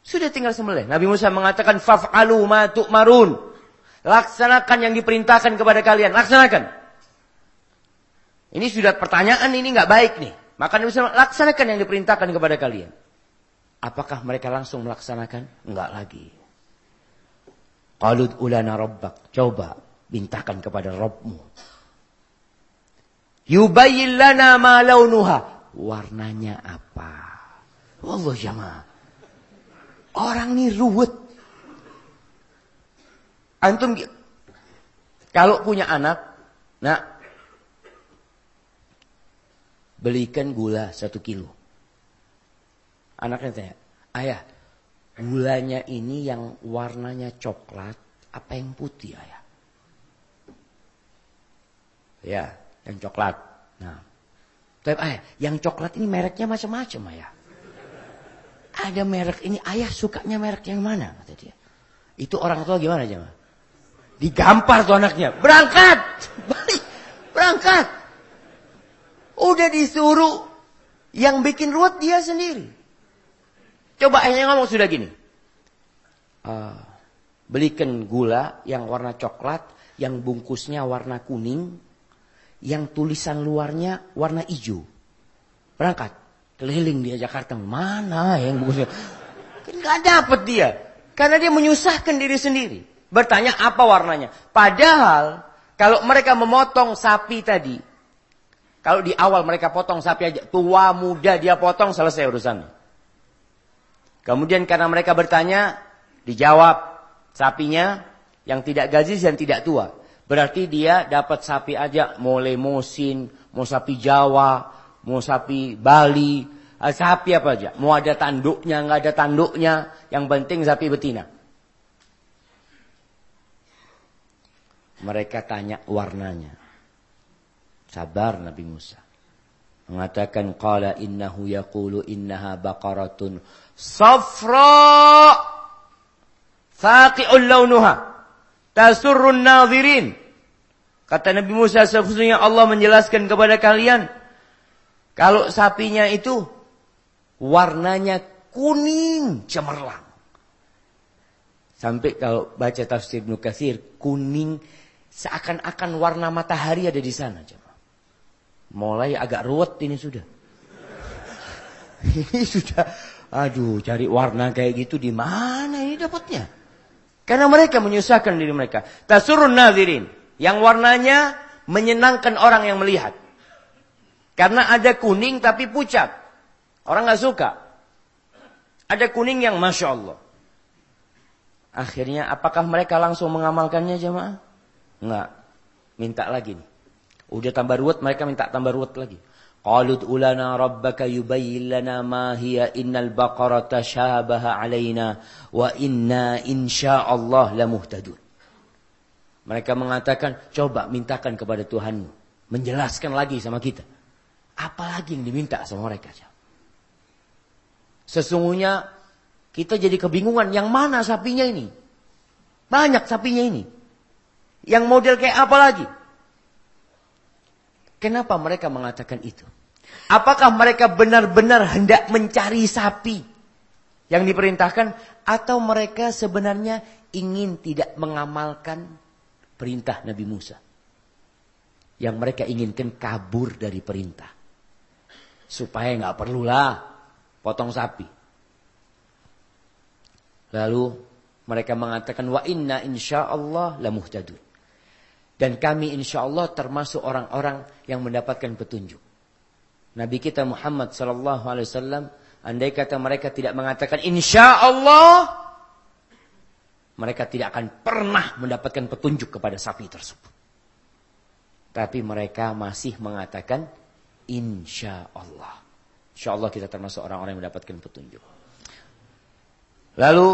Sudah tinggal sembelih. Nabi Musa mengatakan faf'alu ma tu'marun. Laksanakan yang diperintahkan kepada kalian, laksanakan. Ini sudah pertanyaan ini nggak baik nih. Maka Nabi Musa laksanakan yang diperintahkan kepada kalian. Apakah mereka langsung melaksanakan? Enggak lagi. Qalud ulana rabbak. Coba Bintahkan kepada Robmu. Yubayyin lana ma launuha. Warnanya apa? Allah jamaah. Orang ini ruwet. Antum kalau punya anak, nak belikan gula satu kilo. Anaknya tanya, ayah, gulanya ini yang warnanya coklat, apa yang putih ayah? Ya, yang coklat. Nah. Tapi ayah, yang coklat ini mereknya macam-macam ayah. Ada merek ini, ayah sukanya merek yang mana? Kata dia. Itu orang tua gimana aja? Digampar tuh anaknya. Berangkat! Balik! Berangkat! Udah disuruh. Yang bikin ruwet dia sendiri. Coba ayahnya ngomong sudah gini. Uh, belikan gula yang warna coklat. Yang bungkusnya warna kuning yang tulisan luarnya warna hijau. Berangkat keliling dia Jakarta. Mana yang bagusnya? Kan gak dapet dia. Karena dia menyusahkan diri sendiri. Bertanya apa warnanya. Padahal kalau mereka memotong sapi tadi. Kalau di awal mereka potong sapi aja. Tua muda dia potong selesai urusannya. Kemudian karena mereka bertanya. Dijawab sapinya yang tidak gazis dan tidak tua. Berarti dia dapat sapi aja mau lemosin, mau sapi Jawa, mau sapi Bali, eh, sapi apa aja. Mau ada tanduknya, nggak ada tanduknya, yang penting sapi betina. Mereka tanya warnanya. Sabar Nabi Musa. Mengatakan qala innahu yaqulu innaha baqaratun safra faqi'ul launuha tasurrun nadhirin. Kata Nabi Musa sesungguhnya Allah menjelaskan kepada kalian kalau sapinya itu warnanya kuning cemerlang. Sampai kalau baca tafsir Ibnu kuning seakan-akan warna matahari ada di sana. Mulai agak ruwet ini sudah. ini sudah, aduh cari warna kayak gitu di mana ini dapatnya? Karena mereka menyusahkan diri mereka. Tasurun nazirin. Yang warnanya menyenangkan orang yang melihat. Karena ada kuning tapi pucat. Orang nggak suka. Ada kuning yang Masya Allah. Akhirnya apakah mereka langsung mengamalkannya jemaah? Enggak. Minta lagi nih. Udah tambah ruwet mereka minta tambah ruwet lagi. Qalut ulana rabbaka yubayyin lana ma hiya innal baqarata syabaha alaina wa inna insyaallah lamuhtadun. Mereka mengatakan, coba mintakan kepada Tuhanmu. menjelaskan lagi sama kita. Apalagi yang diminta sama mereka. Sesungguhnya kita jadi kebingungan yang mana sapinya ini. Banyak sapinya ini. Yang model kayak apa lagi? Kenapa mereka mengatakan itu? Apakah mereka benar-benar hendak mencari sapi yang diperintahkan atau mereka sebenarnya ingin tidak mengamalkan perintah Nabi Musa? Yang mereka inginkan kabur dari perintah. Supaya nggak perlulah potong sapi. Lalu mereka mengatakan wa inna insyaallah la muhtadun. Dan kami insya Allah termasuk orang-orang yang mendapatkan petunjuk. Nabi kita Muhammad sallallahu alaihi wasallam andai kata mereka tidak mengatakan insya Allah mereka tidak akan pernah mendapatkan petunjuk kepada sapi tersebut. Tapi mereka masih mengatakan insya Allah. Insya Allah kita termasuk orang-orang yang mendapatkan petunjuk. Lalu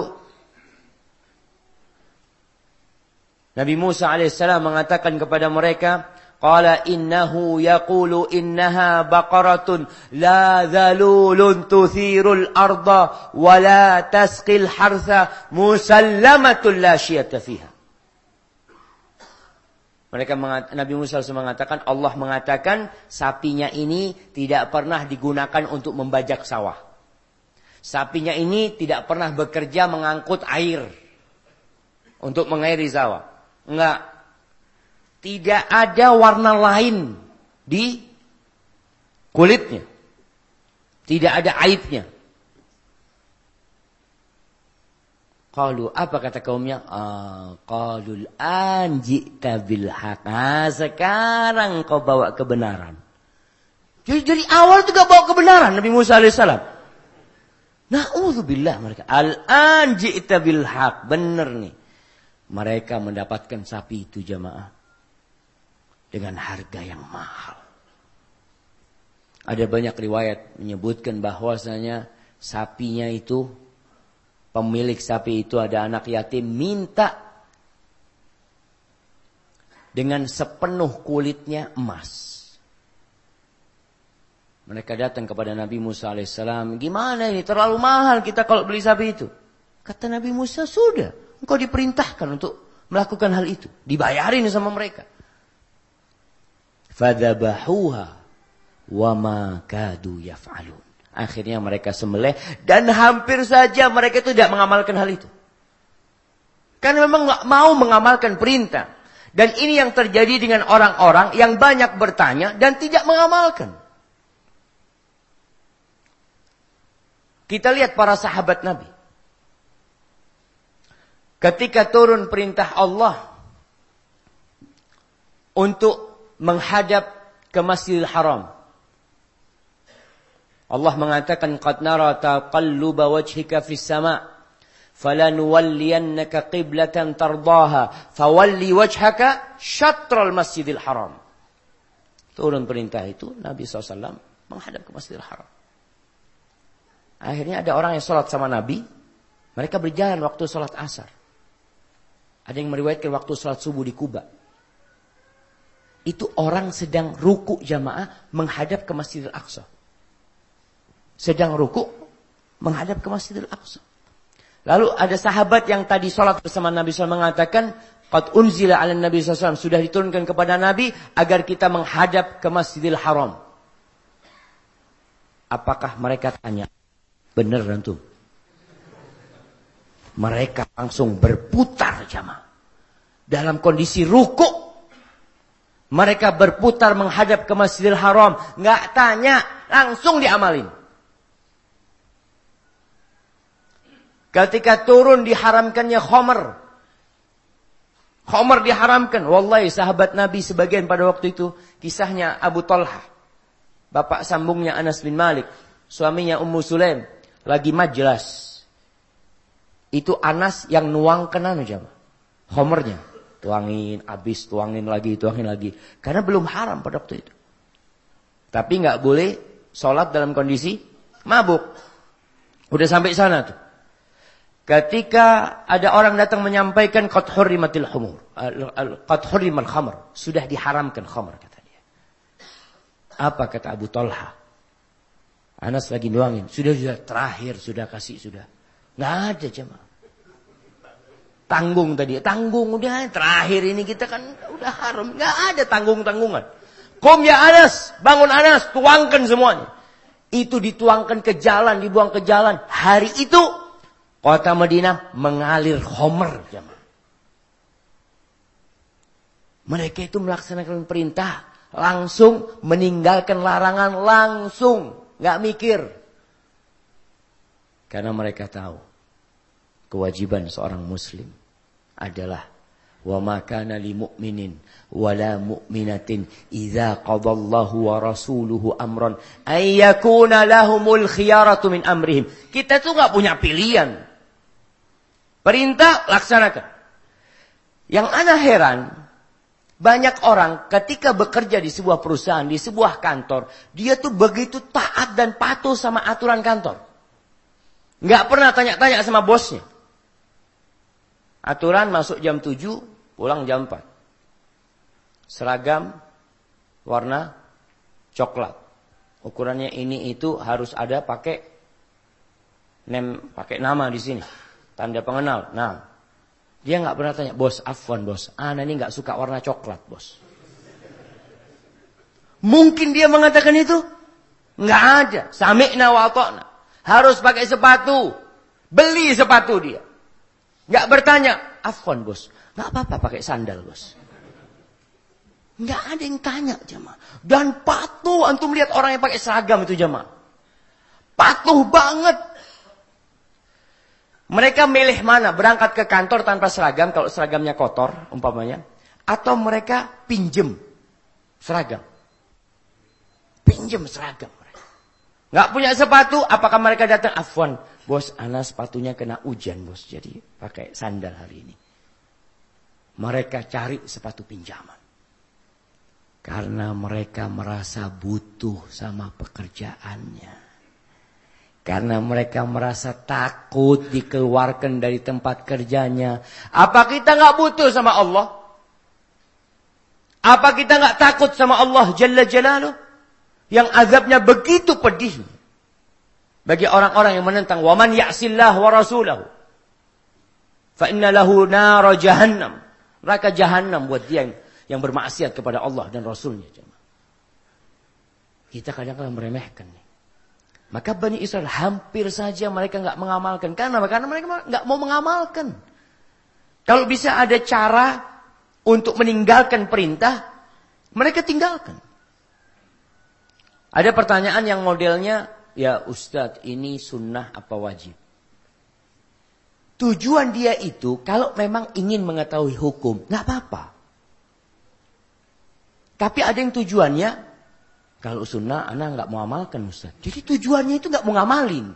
Nabi Musa alaihissalam mengatakan kepada mereka, Qala innahu yaqulu innaha baqaratun la dhalulun tuthirul arda wa la tasqil hartha musallamatun la syiyata fiha. Mereka Nabi Musa mengatakan Allah mengatakan sapinya ini tidak pernah digunakan untuk membajak sawah. Sapinya ini tidak pernah bekerja mengangkut air untuk mengairi sawah. Enggak. Tidak ada warna lain di kulitnya. Tidak ada aibnya. Qalu apa kata kaumnya? Ah, qalul anji'ta bil haq. Ah, sekarang kau bawa kebenaran. Jadi dari awal juga bawa kebenaran Nabi Musa alaihissalam. Na'udzubillah mereka. Al-an ji'ta bil haq. Benar nih mereka mendapatkan sapi itu jamaah dengan harga yang mahal. Ada banyak riwayat menyebutkan bahwasanya sapinya itu pemilik sapi itu ada anak yatim minta dengan sepenuh kulitnya emas. Mereka datang kepada Nabi Musa alaihissalam, gimana ini terlalu mahal kita kalau beli sapi itu? Kata Nabi Musa, sudah, Engkau diperintahkan untuk melakukan hal itu. Dibayarin sama mereka. Fadabahuha wa ma kadu yaf'alun. Akhirnya mereka sembelih dan hampir saja mereka itu tidak mengamalkan hal itu. Karena memang nggak mau mengamalkan perintah. Dan ini yang terjadi dengan orang-orang yang banyak bertanya dan tidak mengamalkan. Kita lihat para sahabat Nabi. Ketika turun perintah Allah untuk menghadap ke Masjidil Haram. Allah mengatakan qad nara taqalluba wajhika fis sama' falanuwalliyannaka qiblatan tardaha fawalli wajhaka syatral Masjidil Haram. Turun perintah itu Nabi SAW menghadap ke Masjidil Haram. Akhirnya ada orang yang sholat sama Nabi. Mereka berjalan waktu sholat asar. Ada yang meriwayatkan waktu sholat subuh di Kuba. Itu orang sedang ruku jamaah menghadap ke Masjidil Aqsa. Sedang ruku menghadap ke Masjidil Aqsa. Lalu ada sahabat yang tadi sholat bersama Nabi SAW mengatakan, Qad unzila ala Nabi SAW. Sudah diturunkan kepada Nabi agar kita menghadap ke Masjidil Haram. Apakah mereka tanya? Benar antum? Mereka langsung berputar jamaah. Dalam kondisi ruku. Mereka berputar menghadap ke Masjidil Haram. Nggak tanya, langsung diamalin. Ketika turun diharamkannya khomer. Khomer diharamkan. Wallahi sahabat Nabi sebagian pada waktu itu. Kisahnya Abu Talha. Bapak sambungnya Anas bin Malik. Suaminya Ummu Sulaim. Lagi majelas itu Anas yang nuangkan anu jamaah. Homernya. Tuangin, habis, tuangin lagi, tuangin lagi. Karena belum haram pada waktu itu. Tapi nggak boleh sholat dalam kondisi mabuk. Udah sampai sana tuh. Ketika ada orang datang menyampaikan qad hurrimatil humur, qad hurrimal khamr, sudah diharamkan khamr kata dia. Apa kata Abu Talha? Anas lagi nuangin. Sudah, sudah. Terakhir sudah kasih, sudah. Nggak ada jemaah. Tanggung tadi. Tanggung udah. Terakhir ini kita kan udah haram. Nggak ada tanggung-tanggungan. Kom ya Anas. Bangun Anas. Tuangkan semuanya. Itu dituangkan ke jalan. Dibuang ke jalan. Hari itu. Kota Madinah mengalir homer jemaah. Mereka itu melaksanakan perintah. Langsung meninggalkan larangan. Langsung. Nggak mikir. Karena mereka tahu kewajiban seorang muslim adalah wa ma kana li mu'minin wala mu'minatin idza qadallahu wa rasuluhu amran ay yakuna lahumul khiyaratu min amrihim. Kita tuh nggak punya pilihan. Perintah laksanakan. Yang ana heran, banyak orang ketika bekerja di sebuah perusahaan, di sebuah kantor, dia tuh begitu taat dan patuh sama aturan kantor. Nggak pernah tanya-tanya sama bosnya. Aturan masuk jam 7, pulang jam 4. Seragam warna coklat. Ukurannya ini itu harus ada pakai nem pakai nama di sini. Tanda pengenal. Nah, dia nggak pernah tanya, bos, afwan bos, anak ini nggak suka warna coklat bos. Mungkin dia mengatakan itu? Nggak ada. Sami'na wa. Harus pakai sepatu. Beli sepatu dia. Nggak bertanya, afwan bos, nggak apa-apa pakai sandal bos. Nggak ada yang tanya jemaah. Dan patuh antum lihat orang yang pakai seragam itu jemaah. Patuh banget. Mereka milih mana? Berangkat ke kantor tanpa seragam kalau seragamnya kotor umpamanya. Atau mereka pinjem seragam. Pinjem seragam. Nggak punya sepatu, apakah mereka datang? Afwan, bos anak sepatunya kena hujan bos. Jadi pakai sandal hari ini. Mereka cari sepatu pinjaman. Karena mereka merasa butuh sama pekerjaannya. Karena mereka merasa takut dikeluarkan dari tempat kerjanya. Apa kita nggak butuh sama Allah? Apa kita nggak takut sama Allah Jalla Jalaluh? Yang azabnya begitu pedih. Bagi orang-orang yang menentang. Waman ya'sillah wa rasulahu. Fa inna lahu nara jahannam. Mereka jahannam buat dia yang, yang bermaksiat kepada Allah dan Rasulnya. Kita kadang-kadang meremehkan. Nih. Maka Bani Israel hampir saja mereka nggak mengamalkan. Karena Karena mereka nggak mau mengamalkan. Kalau bisa ada cara untuk meninggalkan perintah, mereka tinggalkan. Ada pertanyaan yang modelnya, ya Ustadz ini sunnah apa wajib? Tujuan dia itu kalau memang ingin mengetahui hukum, nggak apa-apa. Tapi ada yang tujuannya kalau sunnah anak nggak mau amalkan Ustaz. Jadi tujuannya itu nggak mau ngamalin.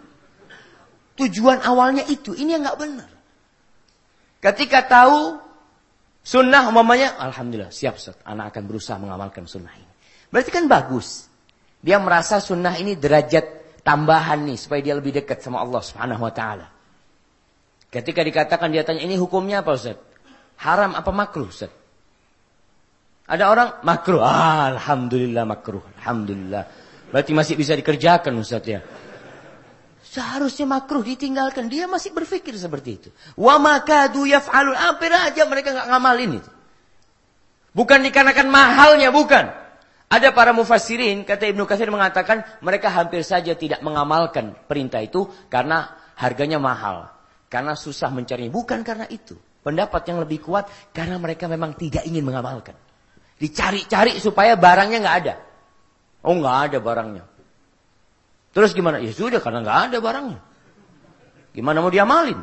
Tujuan awalnya itu, ini yang nggak benar. Ketika tahu sunnah umpamanya, Alhamdulillah siap Ustaz. Anak akan berusaha mengamalkan sunnah ini. Berarti kan bagus. Dia merasa sunnah ini derajat tambahan nih supaya dia lebih dekat sama Allah Subhanahu wa taala. Ketika dikatakan dia tanya ini hukumnya apa Ustaz? Haram apa makruh Ustaz? Ada orang makruh. Ah, Alhamdulillah makruh. Alhamdulillah. Berarti masih bisa dikerjakan Ustaz ya. Seharusnya makruh ditinggalkan. Dia masih berpikir seperti itu. Wa makadu yaf'alun. Hampir aja mereka nggak ngamalin itu. Bukan dikarenakan mahalnya, bukan. Ada para mufassirin, kata Ibnu Katsir mengatakan, mereka hampir saja tidak mengamalkan perintah itu karena harganya mahal. Karena susah mencarinya. Bukan karena itu. Pendapat yang lebih kuat, karena mereka memang tidak ingin mengamalkan. Dicari-cari supaya barangnya nggak ada. Oh nggak ada barangnya. Terus gimana? Ya sudah karena nggak ada barangnya. Gimana mau diamalin?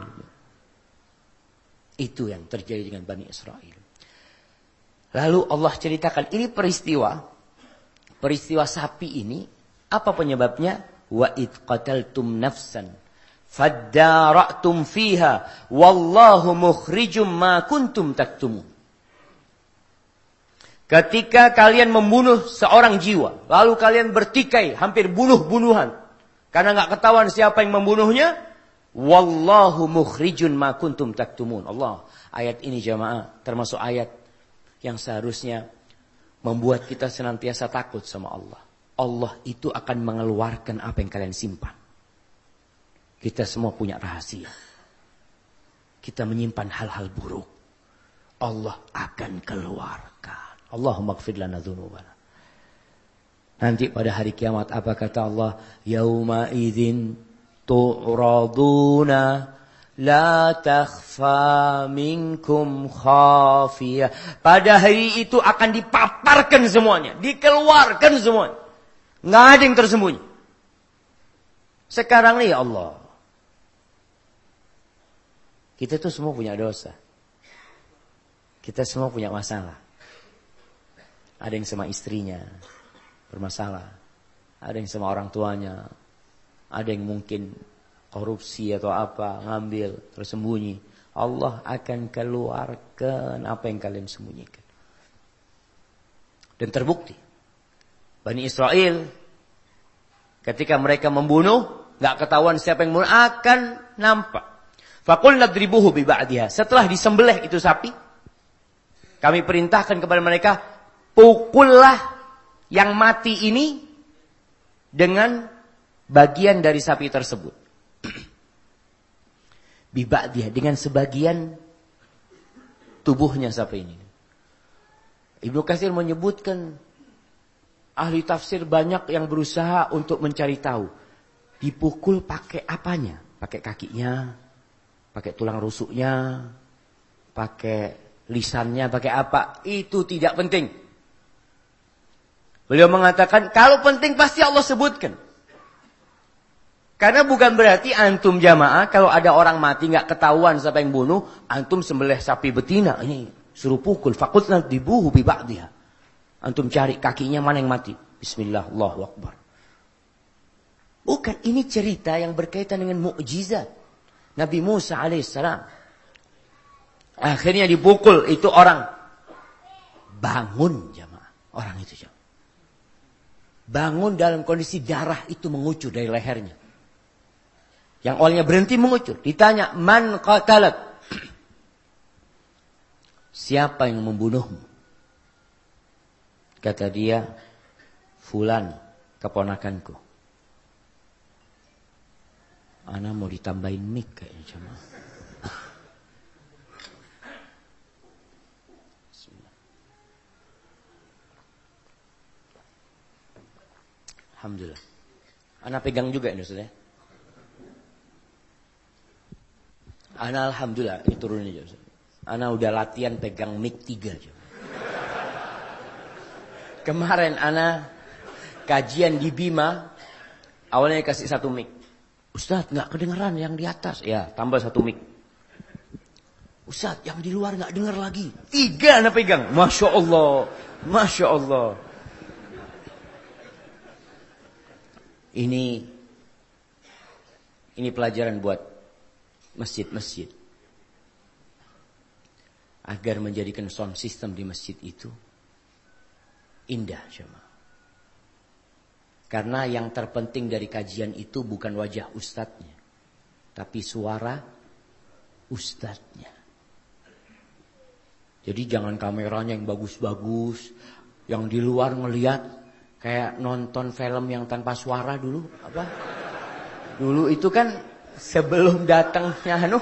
Itu yang terjadi dengan Bani Israel. Lalu Allah ceritakan ini peristiwa. Peristiwa sapi ini. Apa penyebabnya? Wa id qataltum nafsan. Faddara'tum fiha. Wallahu mukhrijum ma kuntum taktumun. Ketika kalian membunuh seorang jiwa, lalu kalian bertikai, hampir bunuh-bunuhan, karena nggak ketahuan siapa yang membunuhnya, wallahu mukhrijun ma kuntum taktumun. Allah, ayat ini jamaah termasuk ayat yang seharusnya membuat kita senantiasa takut sama Allah. Allah itu akan mengeluarkan apa yang kalian simpan. Kita semua punya rahasia. Kita menyimpan hal-hal buruk. Allah akan keluarkan. Allahumma gfir lana dhunubana. Nanti pada hari kiamat apa kata Allah? Yauma idzin tu'raduna la takhfa minkum khafiyah. Pada hari itu akan dipaparkan semuanya, dikeluarkan semuanya. Nggak ada yang tersembunyi. Sekarang nih ya Allah. Kita tuh semua punya dosa. Kita semua punya masalah. Ada yang sama istrinya bermasalah. Ada yang sama orang tuanya. Ada yang mungkin korupsi atau apa, ngambil, tersembunyi. Allah akan keluarkan apa yang kalian sembunyikan. Dan terbukti. Bani Israel ketika mereka membunuh, nggak ketahuan siapa yang membunuh akan nampak. Fakul nadribuhu bi Setelah disembelih itu sapi, kami perintahkan kepada mereka, pukullah yang mati ini dengan bagian dari sapi tersebut. Bibak dia dengan sebagian tubuhnya sapi ini. Ibnu Katsir menyebutkan ahli tafsir banyak yang berusaha untuk mencari tahu. Dipukul pakai apanya? Pakai kakinya, pakai tulang rusuknya, pakai lisannya pakai apa, itu tidak penting. Beliau mengatakan, kalau penting pasti Allah sebutkan. Karena bukan berarti antum jamaah, kalau ada orang mati nggak ketahuan siapa yang bunuh, antum sembelih sapi betina, ini suruh pukul, fakultna dibuhu bi dia. Antum cari kakinya mana yang mati. Bismillah, Allahu Akbar. Bukan, ini cerita yang berkaitan dengan mukjizat. Nabi Musa alaihissalam. Akhirnya dipukul itu orang. Bangun jamaah. Orang itu jamaah. Bangun dalam kondisi darah itu mengucur dari lehernya. Yang awalnya berhenti mengucur. Ditanya, man qatalat? Siapa yang membunuhmu? Kata dia, fulan, keponakanku. Ana mau ditambahin mic kayaknya jemaah. Alhamdulillah. Ana pegang juga ini Ustaz ya. Ana alhamdulillah itu turun aja. Ana udah latihan pegang mic 3 aja. Kemarin Ana kajian di Bima awalnya kasih satu mic. Ustaz nggak kedengeran yang di atas. Ya tambah satu mic. Ustaz yang di luar nggak dengar lagi. Tiga Ana pegang. Masya Allah. Masya Allah. Ini ini pelajaran buat masjid-masjid. Agar menjadikan sound system di masjid itu indah jemaah. Karena yang terpenting dari kajian itu bukan wajah ustadznya. Tapi suara ustadznya. Jadi jangan kameranya yang bagus-bagus. Yang di luar ngelihat Kayak nonton film yang tanpa suara dulu apa? Dulu itu kan sebelum datangnya anu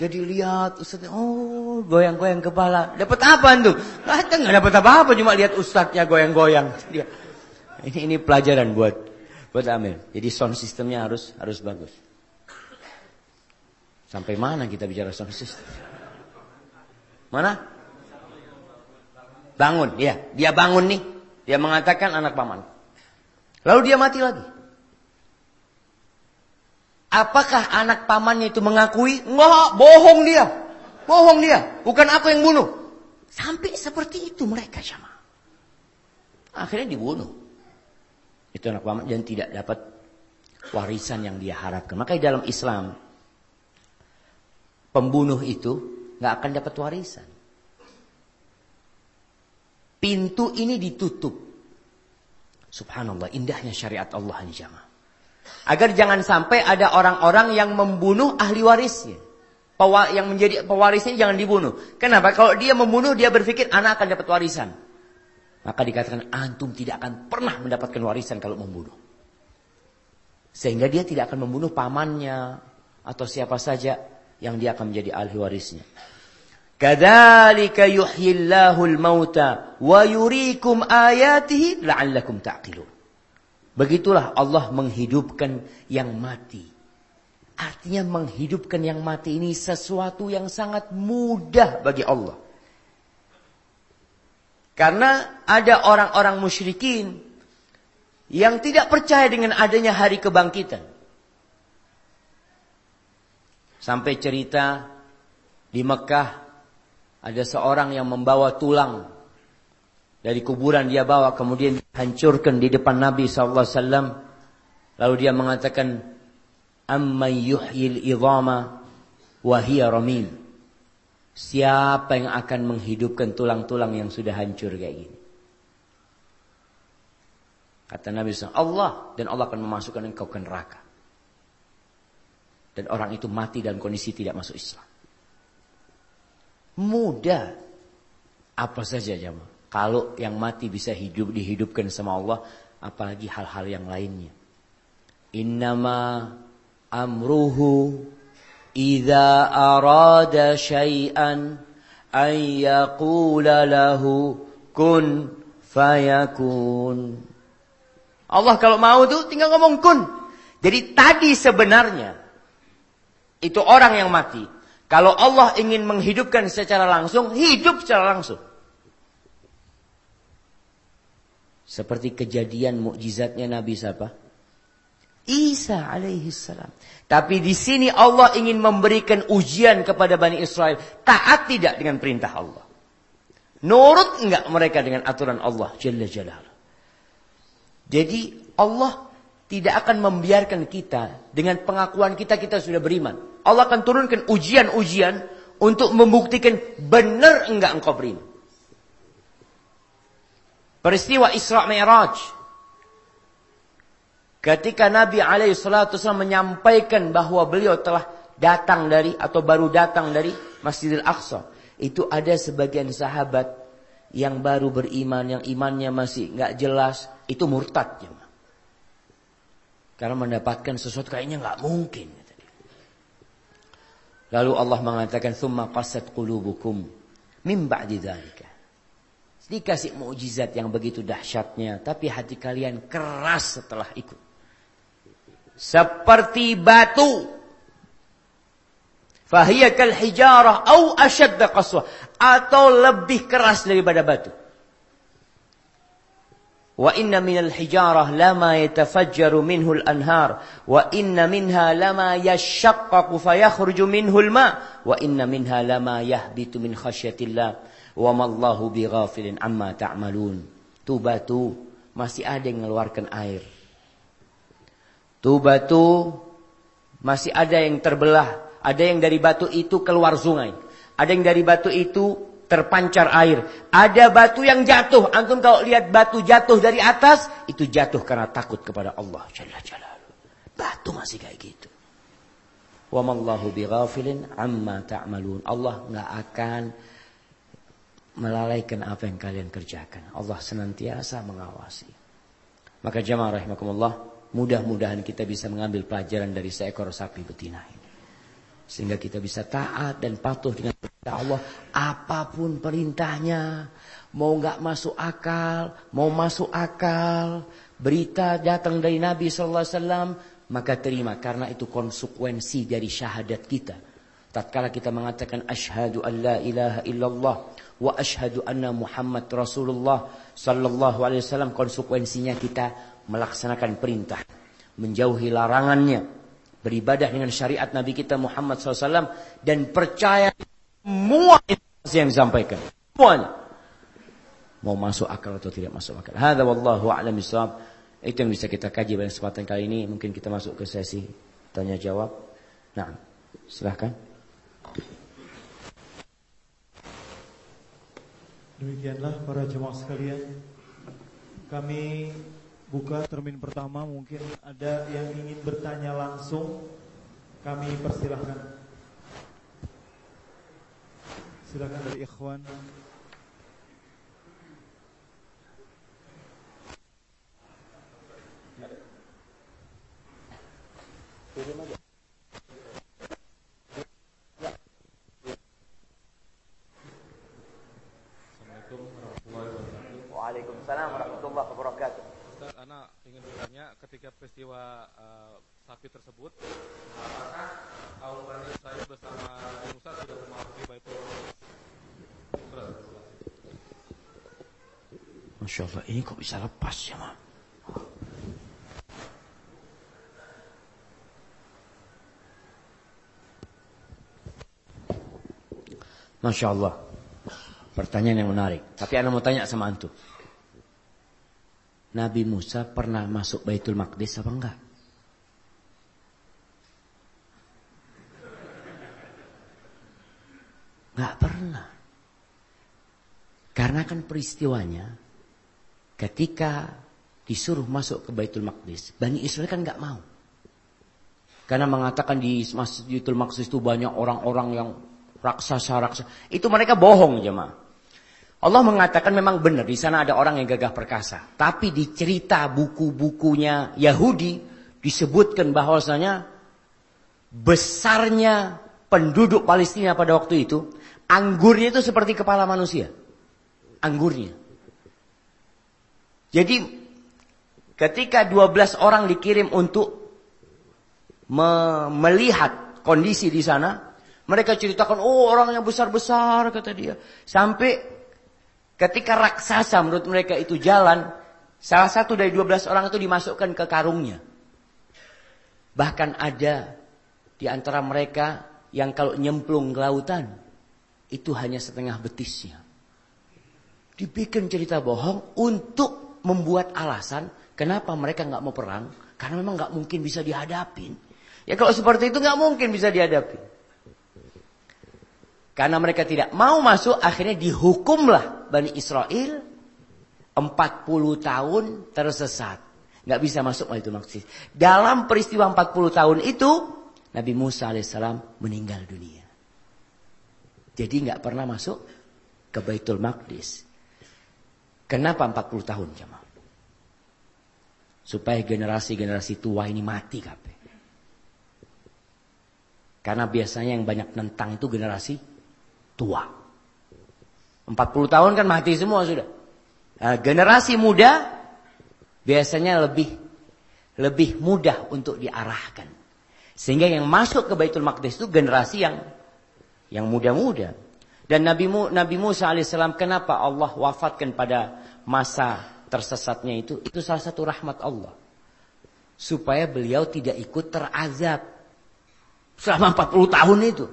jadi lihat Ustaz oh goyang-goyang kepala. Dapat apa tuh? Enggak enggak dapat apa-apa cuma lihat ustadznya goyang-goyang. Dia ini ini pelajaran buat buat Amir. Jadi sound sistemnya harus harus bagus. Sampai mana kita bicara sound system? Mana? Bangun, ya. Dia bangun nih. Dia mengatakan anak paman. Lalu dia mati lagi. Apakah anak pamannya itu mengakui? Enggak, bohong dia. Bohong dia. Bukan aku yang bunuh. Sampai seperti itu mereka sama. Akhirnya dibunuh. Itu anak paman dan tidak dapat warisan yang dia harapkan. Makanya dalam Islam pembunuh itu nggak akan dapat warisan. Pintu ini ditutup. Subhanallah, indahnya syariat Allah ini jamaah. Agar jangan sampai ada orang-orang yang membunuh ahli warisnya. Yang menjadi pewarisnya jangan dibunuh. Kenapa? Kalau dia membunuh, dia berpikir anak akan dapat warisan. Maka dikatakan antum tidak akan pernah mendapatkan warisan kalau membunuh. Sehingga dia tidak akan membunuh pamannya atau siapa saja yang dia akan menjadi ahli warisnya. Kadzalika yuhyillahu al-mauta wa yuriikum ayatihi la'allakum ta'qilun. Begitulah Allah menghidupkan yang mati. Artinya menghidupkan yang mati ini sesuatu yang sangat mudah bagi Allah. Karena ada orang-orang musyrikin yang tidak percaya dengan adanya hari kebangkitan. Sampai cerita di Mekah ada seorang yang membawa tulang dari kuburan dia bawa kemudian hancurkan di depan Nabi sallallahu alaihi wasallam. Lalu dia mengatakan amman yuhyil idhama ramim. Siapa yang akan menghidupkan tulang-tulang yang sudah hancur kayak gini? Kata Nabi SAW, Allah dan Allah akan memasukkan engkau ke neraka. Dan orang itu mati dalam kondisi tidak masuk Islam. Mudah. Apa saja jamaah. Kalau yang mati bisa hidup dihidupkan sama Allah, apalagi hal-hal yang lainnya. Innama amruhu idza arada syai'an an yaqula lahu kun fayakun. Allah kalau mau tuh tinggal ngomong kun. Jadi tadi sebenarnya itu orang yang mati kalau Allah ingin menghidupkan secara langsung, hidup secara langsung. Seperti kejadian mukjizatnya Nabi siapa? Isa alaihi salam. Tapi di sini Allah ingin memberikan ujian kepada Bani Israel. Taat tidak dengan perintah Allah. Nurut enggak mereka dengan aturan Allah Jalla Jalal. Jadi Allah tidak akan membiarkan kita dengan pengakuan kita kita sudah beriman. Allah akan turunkan ujian-ujian untuk membuktikan benar enggak engkau beriman. Peristiwa Isra Mi'raj. Ketika Nabi alaihi salatu menyampaikan bahwa beliau telah datang dari atau baru datang dari Masjidil Aqsa, itu ada sebagian sahabat yang baru beriman, yang imannya masih nggak jelas, itu murtad Karena mendapatkan sesuatu kayaknya nggak mungkin. Lalu Allah mengatakan summa qasat qulubukum min ba'di dzalika. Dikasih mukjizat yang begitu dahsyatnya, tapi hati kalian keras setelah ikut. Seperti batu. Fahiya kal hijarah au ashadda qaswa atau lebih keras daripada batu. Wa inna minal hijarah lama yatafajjaru minhu al-anhar wa inna minha lama yashaqqaqu fayakhruju minhu al-ma wa inna minha lama yahbitu min khasyatillah Wa mallahu bighafilin amma ta'malun. Tubatu masih ada yang mengeluarkan air. Tu batu masih ada yang terbelah. Ada yang dari batu itu keluar sungai. Ada yang dari batu itu terpancar air. Ada batu yang jatuh. Antum kalau lihat batu jatuh dari atas, itu jatuh karena takut kepada Allah Jalla Jalaluh. Batu masih kayak gitu. Wa mallahu bighafilin amma ta'malun. Allah nggak akan melalaikan apa yang kalian kerjakan. Allah senantiasa mengawasi. Maka jamaah rahimakumullah, mudah-mudahan kita bisa mengambil pelajaran dari seekor sapi betina ini. Sehingga kita bisa taat dan patuh dengan perintah Allah. Apa pun perintahnya. Mau nggak masuk akal. Mau masuk akal. Berita datang dari Nabi SAW. Maka terima. Karena itu konsekuensi dari syahadat kita. Tatkala kita mengatakan ashadu an la ilaha illallah wa ashadu anna Muhammad Rasulullah sallallahu alaihi wasallam konsekuensinya kita melaksanakan perintah, menjauhi larangannya, beribadah dengan syariat Nabi kita Muhammad SAW dan percaya semua informasi yang disampaikan semuanya mau masuk akal atau tidak masuk akal. Hada wallahu a'lam bishawab. Itu yang bisa kita kaji pada kesempatan kali ini. Mungkin kita masuk ke sesi tanya jawab. Nah, silahkan. Demikianlah para jemaah sekalian. Kami buka termin pertama Mungkin ada yang ingin bertanya langsung Kami persilahkan. Silakan dari ikhwan. Terima kasih Waalaikumsalam warahmatullahi wabarakatuh. Ustaz, Ana ingin bertanya ketika peristiwa uh, sapi tersebut, apakah kaum Bani Israel bersama Musa sudah memasuki Baitul Masya Allah, ini kok bisa lepas ya, Ma? Masya Allah. Pertanyaan yang menarik. Tapi Anda mau tanya sama Antum. Nabi Musa pernah masuk Baitul Maqdis apa enggak? Enggak pernah. Karena kan peristiwanya ketika disuruh masuk ke Baitul Maqdis, Bani Israel kan enggak mau. Karena mengatakan di Masjidil Maqdis itu banyak orang-orang yang raksasa-raksasa. Itu mereka bohong jemaah. Allah mengatakan memang benar di sana ada orang yang gagah perkasa. Tapi di cerita buku-bukunya Yahudi disebutkan bahwasanya besarnya penduduk Palestina pada waktu itu anggurnya itu seperti kepala manusia. Anggurnya. Jadi ketika 12 orang dikirim untuk melihat kondisi di sana, mereka ceritakan, oh orang yang besar-besar kata dia. Sampai Ketika raksasa menurut mereka itu jalan, salah satu dari 12 orang itu dimasukkan ke karungnya. Bahkan ada di antara mereka yang kalau nyemplung ke lautan, itu hanya setengah betisnya. Dibikin cerita bohong untuk membuat alasan kenapa mereka nggak mau perang, karena memang nggak mungkin bisa dihadapin. Ya kalau seperti itu nggak mungkin bisa dihadapi. Karena mereka tidak mau masuk, akhirnya dihukumlah Bani Israel 40 tahun tersesat. Nggak bisa masuk itu maksud. Dalam peristiwa 40 tahun itu, Nabi Musa alaihissalam meninggal dunia. Jadi nggak pernah masuk ke Baitul Maqdis. Kenapa 40 tahun jemaah? Supaya generasi-generasi tua ini mati kabeh. Karena biasanya yang banyak nentang itu generasi tua. 40 tahun kan mati semua sudah. Nah, generasi muda biasanya lebih lebih mudah untuk diarahkan. Sehingga yang masuk ke Baitul Maqdis itu generasi yang yang muda-muda. Dan Nabi, Nabi Musa alaihissalam kenapa Allah wafatkan pada masa tersesatnya itu? Itu salah satu rahmat Allah. Supaya beliau tidak ikut terazab. Selama 40 tahun itu.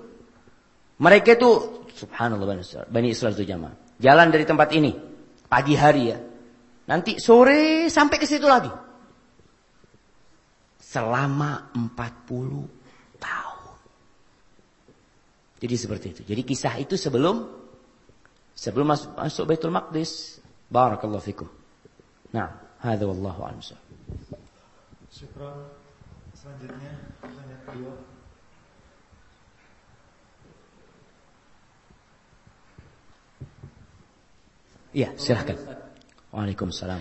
Mereka itu Subhanallah Bani Israel, Bani Israel itu jamaah. Jalan dari tempat ini. Pagi hari ya. Nanti sore sampai ke situ lagi. Selama 40 tahun. Jadi seperti itu. Jadi kisah itu sebelum sebelum masuk, masuk Baitul Maqdis. Barakallahu fikum. Nah, hadza wallahu a'lam. Syukran. Selanjutnya kedua. Iya, silahkan. Waalaikumsalam.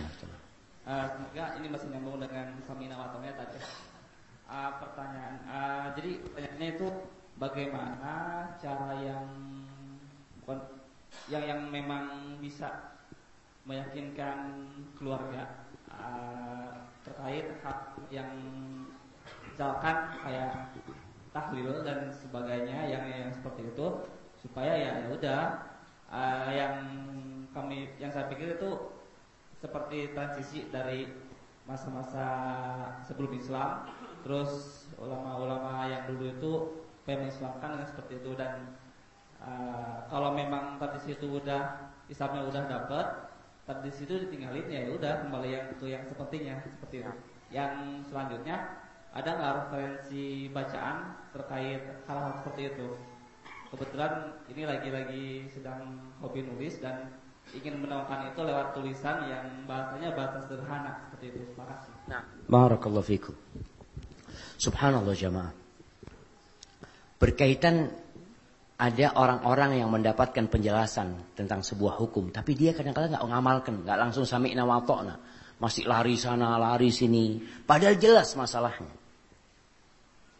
Uh, semoga ini masih nyambung dengan Samina Watomnya tadi. Uh, pertanyaan, uh, jadi pertanyaannya itu bagaimana cara yang bukan yang yang memang bisa meyakinkan keluarga uh, terkait hak yang misalkan kayak tahlil dan sebagainya yang yang seperti itu supaya ya, ya udah uh, yang kami yang saya pikir itu seperti transisi dari masa-masa sebelum Islam terus ulama-ulama yang dulu itu pengen Islamkan dengan seperti itu. Dan uh, kalau memang tradisi itu udah Islamnya udah dapat tradisi itu ditinggalin ya udah kembali yang itu yang sepertinya seperti itu. Yang selanjutnya ada nggak referensi bacaan terkait hal-hal seperti itu kebetulan ini lagi-lagi sedang hobi nulis dan ingin menawarkan itu lewat tulisan yang bahasanya bahasa sederhana seperti itu. Terima kasih. Nah, barakallahu fikum. Subhanallah jamaah. Berkaitan ada orang-orang yang mendapatkan penjelasan tentang sebuah hukum, tapi dia kadang-kadang nggak mengamalkan, nggak langsung sami nawatokna, masih lari sana, lari sini, padahal jelas masalahnya.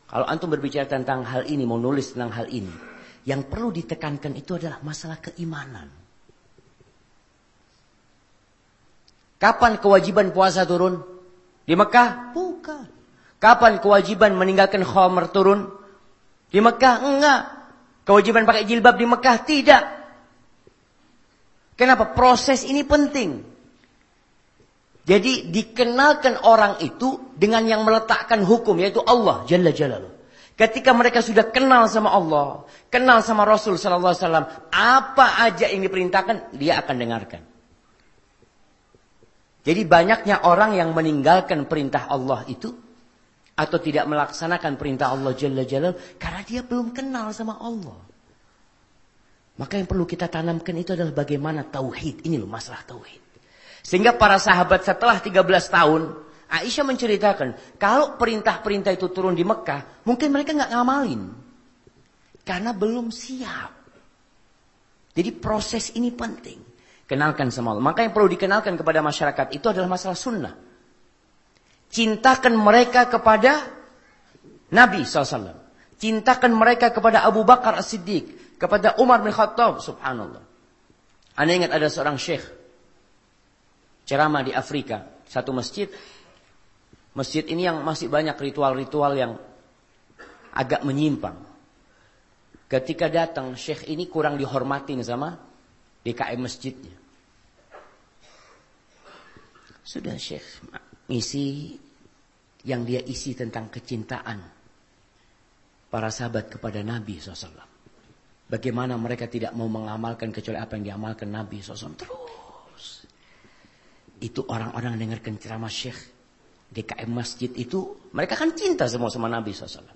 Kalau antum berbicara tentang hal ini, mau nulis tentang hal ini, yang perlu ditekankan itu adalah masalah keimanan. Kapan kewajiban puasa turun? Di Mekah? Bukan. Kapan kewajiban meninggalkan khomer turun? Di Mekah? Enggak. Kewajiban pakai jilbab di Mekah? Tidak. Kenapa? Proses ini penting. Jadi dikenalkan orang itu dengan yang meletakkan hukum yaitu Allah Jalla Jalaluh. Ketika mereka sudah kenal sama Allah, kenal sama Rasul sallallahu alaihi wasallam, apa aja yang diperintahkan dia akan dengarkan. Jadi banyaknya orang yang meninggalkan perintah Allah itu atau tidak melaksanakan perintah Allah Jalla Jalaluh karena dia belum kenal sama Allah. Maka yang perlu kita tanamkan itu adalah bagaimana tauhid. Ini loh masalah tauhid. Sehingga para sahabat setelah 13 tahun, Aisyah menceritakan, kalau perintah-perintah itu turun di Mekah, mungkin mereka nggak ngamalin. Karena belum siap. Jadi proses ini penting. Kenalkan sama Allah. Maka yang perlu dikenalkan kepada masyarakat itu adalah masalah sunnah. Cintakan mereka kepada Nabi SAW. Cintakan mereka kepada Abu Bakar As-Siddiq. Kepada Umar bin Khattab. Subhanallah. Anda ingat ada seorang syekh ceramah di Afrika, satu masjid. Masjid ini yang masih banyak ritual-ritual yang agak menyimpang. Ketika datang, syekh ini kurang dihormatin sama DKM masjidnya. Sudah syekh ngisi yang dia isi tentang kecintaan para sahabat kepada Nabi SAW. Bagaimana mereka tidak mau mengamalkan kecuali apa yang diamalkan Nabi SAW. Terus itu orang-orang dengarkan ceramah Syekh DKM masjid itu mereka kan cinta semua sama Nabi SAW.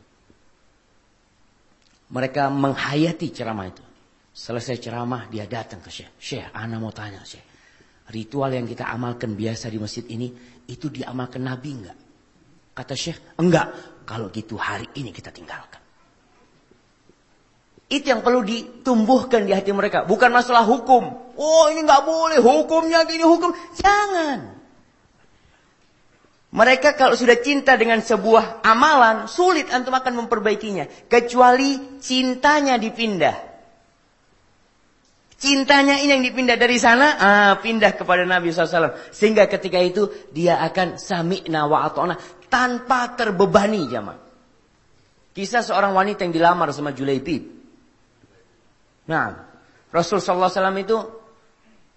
Mereka menghayati ceramah itu. Selesai ceramah dia datang ke Syekh. Syekh, ana mau tanya Syekh. Ritual yang kita amalkan biasa di masjid ini itu diamalkan Nabi enggak? Kata Syekh, enggak. Kalau gitu hari ini kita tinggalkan. Itu yang perlu ditumbuhkan di hati mereka. Bukan masalah hukum. Oh ini nggak boleh, hukumnya gini hukum. Jangan. Mereka kalau sudah cinta dengan sebuah amalan, sulit antum akan memperbaikinya. Kecuali cintanya dipindah. Cintanya ini yang dipindah dari sana, ah, pindah kepada Nabi SAW. Sehingga ketika itu dia akan sami'na wa atona tanpa terbebani jamaah. Kisah seorang wanita yang dilamar sama Julaibib. Nah, Rasul sallallahu alaihi wasallam itu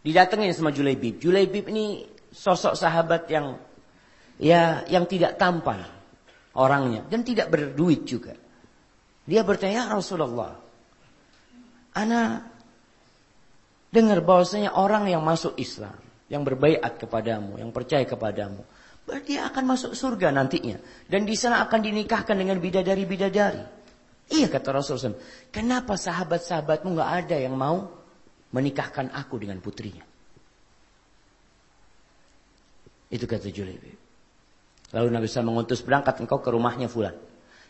didatengin sama Julaibib. Julaibib ini sosok sahabat yang ya yang tidak tampan orangnya dan tidak berduit juga. Dia bertanya, ya Rasulullah, ana dengar bahwasanya orang yang masuk Islam, yang berbaiat kepadamu, yang percaya kepadamu, berarti akan masuk surga nantinya dan di sana akan dinikahkan dengan bidadari-bidadari. Iya kata Rasulullah. Kenapa sahabat-sahabatmu gak ada yang mau menikahkan aku dengan putrinya? Itu kata Julaibib. Lalu Nabi SAW mengutus berangkat engkau ke rumahnya fulan.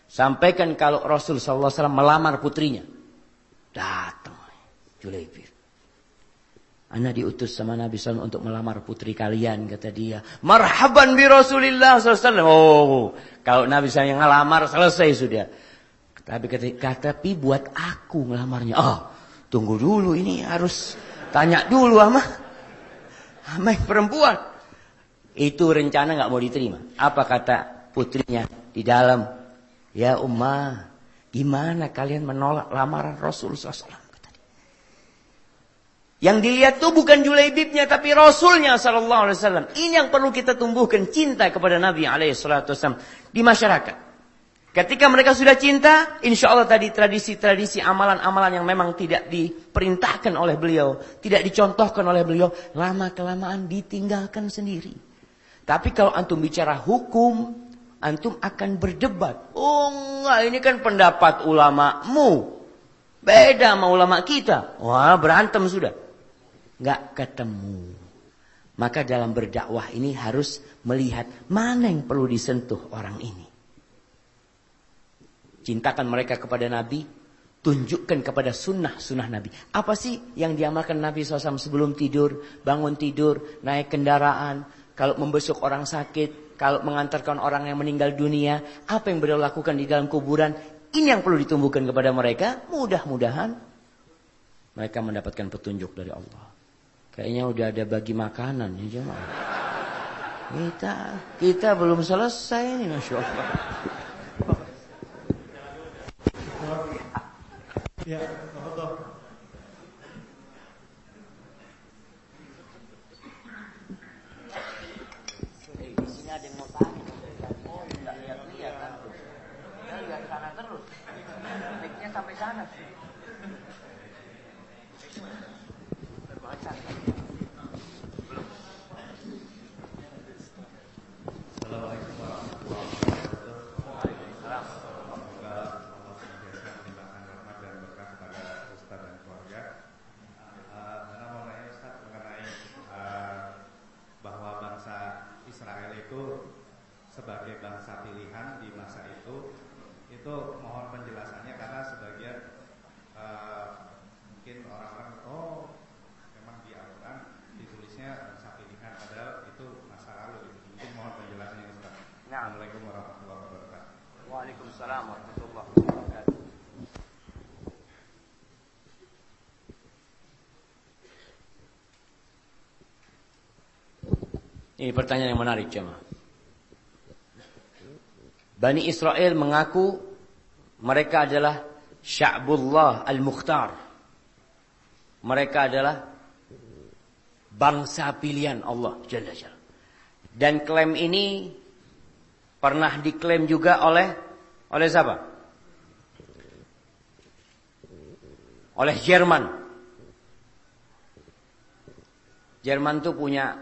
Sampaikan kalau Rasul SAW melamar putrinya. Datang Julaibib. Anak diutus sama Nabi SAW untuk melamar putri kalian, kata dia. Marhaban bi Rasulillah SAW. Oh, kalau Nabi SAW yang ngelamar selesai sudah. Tapi kata, tapi buat aku ngelamarnya. Oh, tunggu dulu ini harus tanya dulu sama sama perempuan. Itu rencana nggak mau diterima. Apa kata putrinya di dalam? Ya Ummah, gimana kalian menolak lamaran Rasul SAW? Yang dilihat tuh bukan Julaibibnya tapi Rasulnya sallallahu alaihi wasallam. Ini yang perlu kita tumbuhkan cinta kepada Nabi alaihi wasallam di masyarakat. Ketika mereka sudah cinta, insya Allah tadi tradisi-tradisi amalan-amalan yang memang tidak diperintahkan oleh beliau, tidak dicontohkan oleh beliau, lama-kelamaan ditinggalkan sendiri. Tapi kalau antum bicara hukum, antum akan berdebat. Oh enggak, ini kan pendapat ulamamu. Beda sama ulama kita. Wah berantem sudah. Enggak ketemu. Maka dalam berdakwah ini harus melihat mana yang perlu disentuh orang ini. Cintakan mereka kepada Nabi. Tunjukkan kepada sunnah-sunnah Nabi. Apa sih yang diamalkan Nabi SAW sebelum tidur, bangun tidur, naik kendaraan. Kalau membesuk orang sakit, kalau mengantarkan orang yang meninggal dunia, apa yang beliau lakukan di dalam kuburan, ini yang perlu ditumbuhkan kepada mereka. Mudah-mudahan mereka mendapatkan petunjuk dari Allah. Kayaknya udah ada bagi makanan ya jemaah. Kita kita belum selesai ini Masya Allah. Ya, पहचान थे। बहुत से Ini pertanyaan yang menarik jemaah. Bani Israel mengaku mereka adalah Sya'bullah Al-Mukhtar. Mereka adalah bangsa pilihan Allah Jalla Jalla. Dan klaim ini pernah diklaim juga oleh oleh siapa? Oleh Jerman. Jerman tuh punya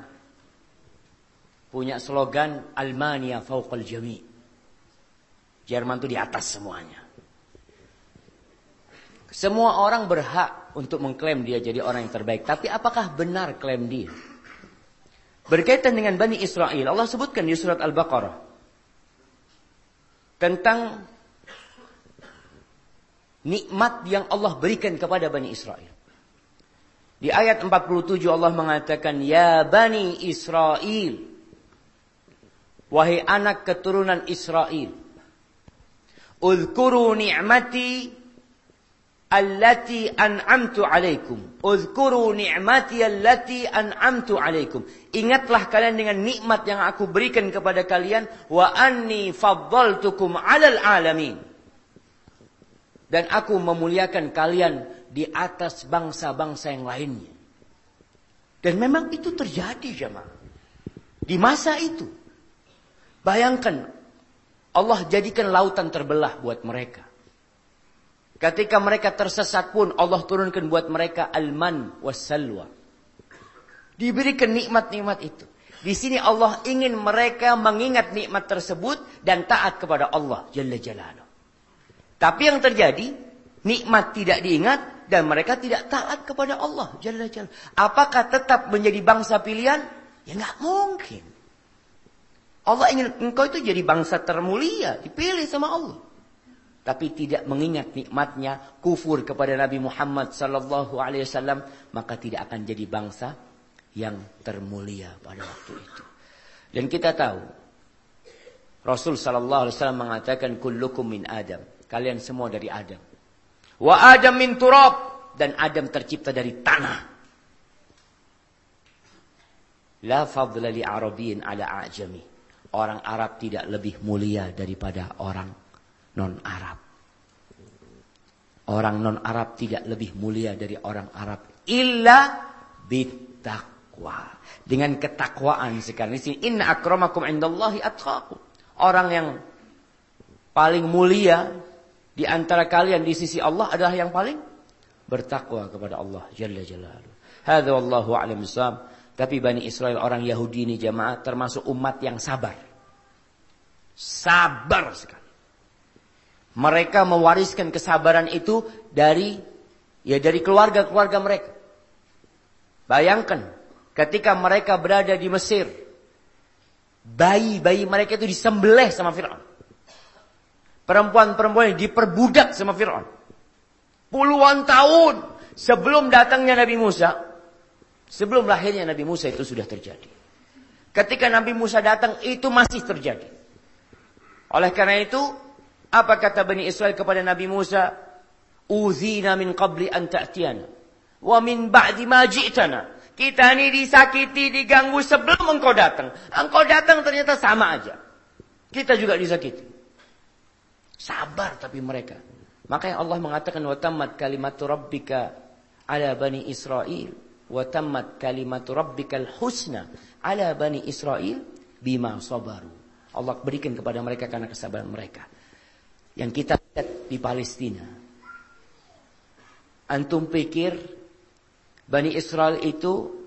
punya slogan Almania fauqal jami. Jerman itu di atas semuanya. Semua orang berhak untuk mengklaim dia jadi orang yang terbaik. Tapi apakah benar klaim dia? Berkaitan dengan Bani Israel, Allah sebutkan di surat Al-Baqarah. Tentang nikmat yang Allah berikan kepada Bani Israel. Di ayat 47 Allah mengatakan, Ya Bani Israel, Wahai anak keturunan Israel. Uzkuru ni'mati allati an'amtu alaikum. Uzkuru ni'mati allati an'amtu alaikum. Ingatlah kalian dengan nikmat yang aku berikan kepada kalian. Wa anni faddaltukum alal alamin. Dan aku memuliakan kalian di atas bangsa-bangsa yang lainnya. Dan memang itu terjadi jemaah. Di masa itu. Bayangkan Allah jadikan lautan terbelah buat mereka. Ketika mereka tersesat pun Allah turunkan buat mereka alman wassalwa. Diberikan nikmat-nikmat itu. Di sini Allah ingin mereka mengingat nikmat tersebut dan taat kepada Allah Jalla Jalaluh. Tapi yang terjadi, nikmat tidak diingat dan mereka tidak taat kepada Allah Jalla Jalaluh. Apakah tetap menjadi bangsa pilihan? Ya nggak mungkin. Allah ingin engkau itu jadi bangsa termulia, dipilih sama Allah. Tapi tidak mengingat nikmatnya kufur kepada Nabi Muhammad sallallahu alaihi wasallam, maka tidak akan jadi bangsa yang termulia pada waktu itu. Dan kita tahu Rasul sallallahu alaihi wasallam mengatakan kullukum min Adam. Kalian semua dari Adam. Wa Adam min turab dan Adam tercipta dari tanah. La fadla li Arabiyyin ala a'jami orang Arab tidak lebih mulia daripada orang non-Arab. Orang non-Arab tidak lebih mulia dari orang Arab. Illa bitakwa. Dengan ketakwaan sekarang. Di sini, inna akramakum indallahi atqakum. Orang yang paling mulia di antara kalian di sisi Allah adalah yang paling bertakwa kepada Allah Jalla Jalaluh. Hadza wallahu a'lam tapi Bani Israel orang Yahudi ini jamaah termasuk umat yang sabar. Sabar sekali. Mereka mewariskan kesabaran itu dari ya dari keluarga-keluarga mereka. Bayangkan ketika mereka berada di Mesir, bayi-bayi mereka itu disembelih sama Firaun. Perempuan-perempuan diperbudak sama Firaun. Puluhan tahun sebelum datangnya Nabi Musa, Sebelum lahirnya Nabi Musa itu sudah terjadi. Ketika Nabi Musa datang itu masih terjadi. Oleh karena itu, apa kata Bani Israel kepada Nabi Musa? Uzina min qabli an ta'tiyana. Wa min ba'di ma ji'tana. Kita ini disakiti, diganggu sebelum engkau datang. Engkau datang ternyata sama aja. Kita juga disakiti. Sabar tapi mereka. Makanya Allah mengatakan wa tammat kalimatu rabbika ala bani Israel wa tammat kalimatu rabbikal husna ala bani Israel bima sabaru. Allah berikan kepada mereka karena kesabaran mereka. Yang kita lihat di Palestina. Antum pikir Bani Israel itu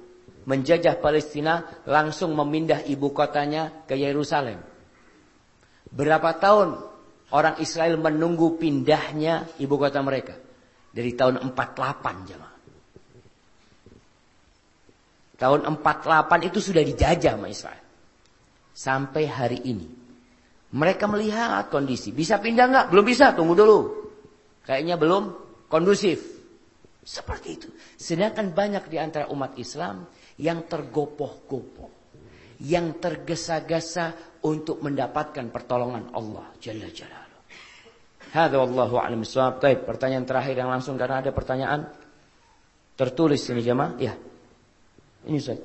menjajah Palestina langsung memindah ibu kotanya ke Yerusalem. Berapa tahun orang Israel menunggu pindahnya ibu kota mereka? Dari tahun 48 jemaah. Tahun 48 itu sudah dijajah sama Israel. Sampai hari ini. Mereka melihat kondisi. Bisa pindah nggak? Belum bisa, tunggu dulu. Kayaknya belum kondusif. Seperti itu. Sedangkan banyak di antara umat Islam yang tergopoh-gopoh. Yang tergesa-gesa untuk mendapatkan pertolongan Allah Jalla Jalaluh. Hadza wallahu a'lam bishawab. Baik, pertanyaan terakhir yang langsung karena ada pertanyaan tertulis ini jemaah. Ya. Ini Ustaz.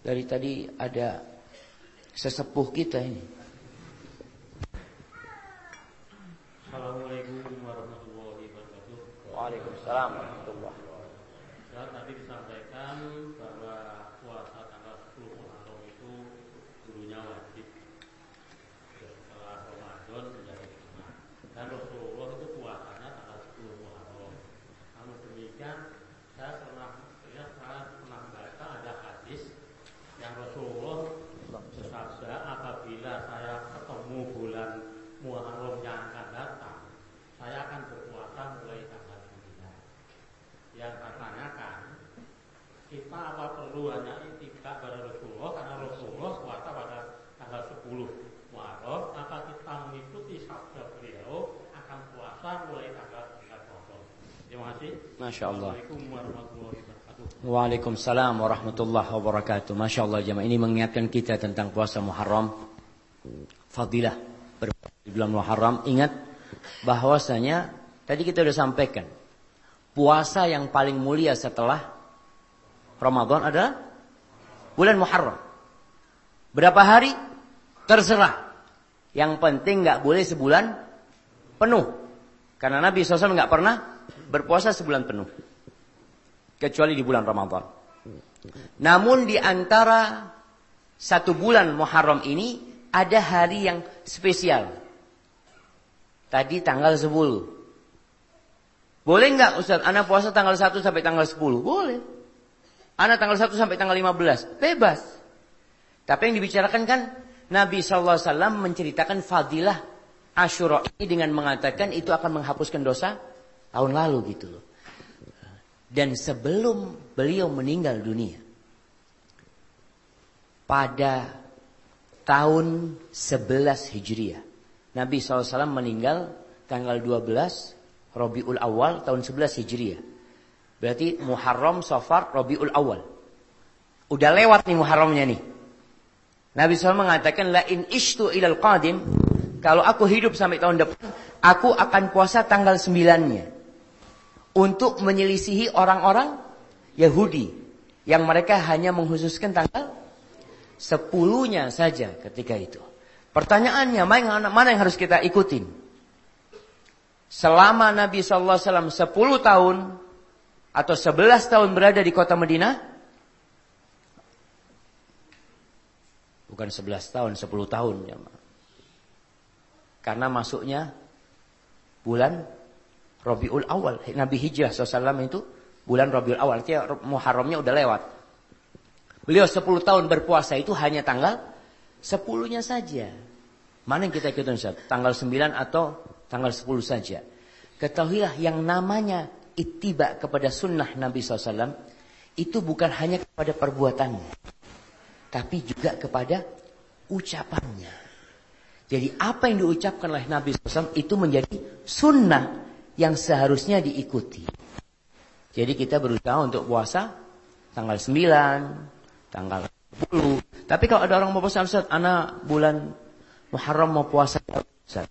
Dari tadi ada sesepuh kita ini. Assalamualaikum warahmatullahi wabarakatuh. Waalaikumsalam warahmatullahi Dan tadi disampaikan bahwa puasa tanggal 10 Muharram itu dulunya wajib. Setelah Ramadan menjadi sunnah. Dan Rasulullah itu puasanya tanggal 10 Muharram. Namun demikian saya pernah ya, saya pernah baca ada hadis yang Rasulullah bersabda apabila saya ketemu bulan Muharram yang akan datang, saya akan berpuasa mulai tanggal 9. Yang katanya kan, kita apa perlu hanya itikad pada Rasulullah karena Rasulullah puasa pada tanggal 10 Muharram, apa kita mengikuti sabda beliau akan puasa mulai tanggal 9 Muharram. Terima kasih. Masya Allah. Waalaikumsalam warahmatullahi wabarakatuh. Masya Allah jemaah ini mengingatkan kita tentang puasa Muharram. Fadilah di bulan Muharram. Ingat bahwasanya tadi kita sudah sampaikan. Puasa yang paling mulia setelah Ramadan adalah bulan Muharram. Berapa hari? Terserah. Yang penting nggak boleh sebulan penuh. Karena Nabi SAW nggak pernah berpuasa sebulan penuh kecuali di bulan Ramadan. Namun di antara satu bulan Muharram ini ada hari yang spesial. Tadi tanggal 10. Boleh nggak Ustaz, anak puasa tanggal 1 sampai tanggal 10? Boleh. Anak tanggal 1 sampai tanggal 15? Bebas. Tapi yang dibicarakan kan Nabi SAW menceritakan fadilah Ashura ini dengan mengatakan itu akan menghapuskan dosa tahun lalu gitu loh. Dan sebelum beliau meninggal dunia. Pada tahun 11 Hijriah. Nabi SAW meninggal tanggal 12 Rabiul Awal tahun 11 Hijriah. Berarti Muharram, Safar, Rabiul Awal. Udah lewat nih Muharramnya nih. Nabi SAW mengatakan la in ishtu ilal qadim kalau aku hidup sampai tahun depan aku akan puasa tanggal 9-nya untuk menyelisihi orang-orang Yahudi yang mereka hanya menghususkan tanggal sepuluhnya saja ketika itu. Pertanyaannya mana, yang harus kita ikutin? Selama Nabi SAW 10 tahun atau 11 tahun berada di kota Madinah? Bukan 11 tahun, 10 tahun. Ya, Karena masuknya bulan Rabiul Awal. Nabi Hijrah SAW itu bulan Rabiul Awal. Artinya Muharramnya udah lewat. Beliau 10 tahun berpuasa itu hanya tanggal 10-nya saja. Mana yang kita ikutin? Tanggal 9 atau tanggal 10 saja. Ketahuilah yang namanya ittiba kepada sunnah Nabi SAW itu bukan hanya kepada perbuatannya. Tapi juga kepada ucapannya. Jadi apa yang diucapkan oleh Nabi SAW itu menjadi sunnah yang seharusnya diikuti. Jadi kita berusaha untuk puasa tanggal 9, tanggal 10, Tapi kalau ada orang mau puasa Ustaz, anak bulan Muharram mau puasa Ustaz.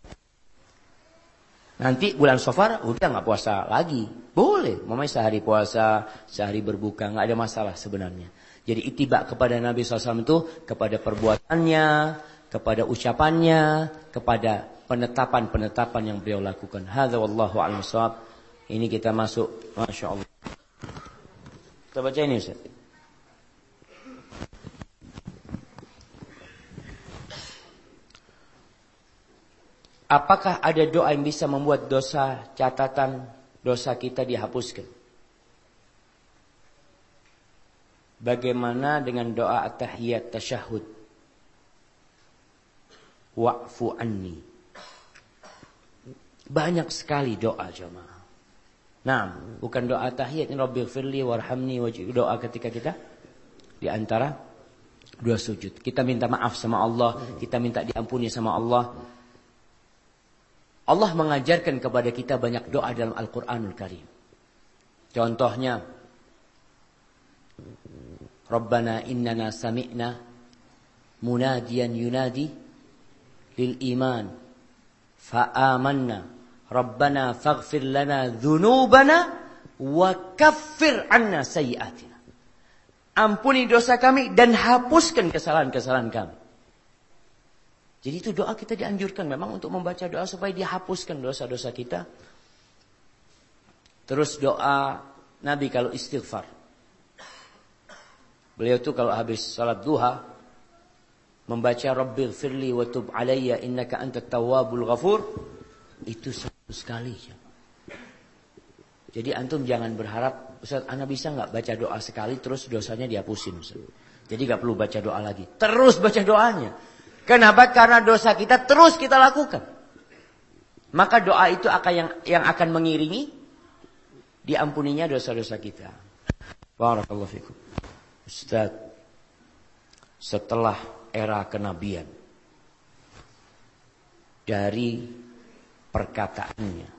Nanti bulan Sofar udah nggak puasa lagi. Boleh, mamanya sehari puasa, sehari berbuka, nggak ada masalah sebenarnya. Jadi itibak kepada Nabi SAW itu kepada perbuatannya, kepada ucapannya, kepada penetapan-penetapan yang beliau lakukan. Hadza wallahu a'lam Ini kita masuk, masya Allah. Kita baca ini Ustaz. Apakah ada doa yang bisa membuat dosa catatan dosa kita dihapuskan? Bagaimana dengan doa at-tahiyat tasyahud? Wa'fu anni. Banyak sekali doa jemaah. Nah, bukan doa tahiyat ini Rabbil firli warhamni wajib doa ketika kita di antara dua sujud. Kita minta maaf sama Allah, kita minta diampuni sama Allah. Allah mengajarkan kepada kita banyak doa dalam Al-Quranul Karim. Contohnya, Rabbana innana sami'na munadiyan yunadi lil iman fa'amanna Rabbana faghfir lana dhunubana wa kaffir anna sayyiatina. Ampuni dosa kami dan hapuskan kesalahan-kesalahan kami. Jadi itu doa kita dianjurkan memang untuk membaca doa supaya dihapuskan dosa-dosa kita. Terus doa Nabi kalau istighfar. Beliau itu kalau habis salat duha membaca Rabbil firli wa tub alayya innaka antat tawwabul ghafur itu sekali. Jadi antum jangan berharap Ustaz, Anda bisa nggak baca doa sekali terus dosanya dihapusin Ustaz. Jadi nggak perlu baca doa lagi. Terus baca doanya. Kenapa? Karena dosa kita terus kita lakukan. Maka doa itu akan yang yang akan mengiringi diampuninya dosa-dosa kita. Barakallahu fikum. Ustaz, setelah era kenabian dari perkataannya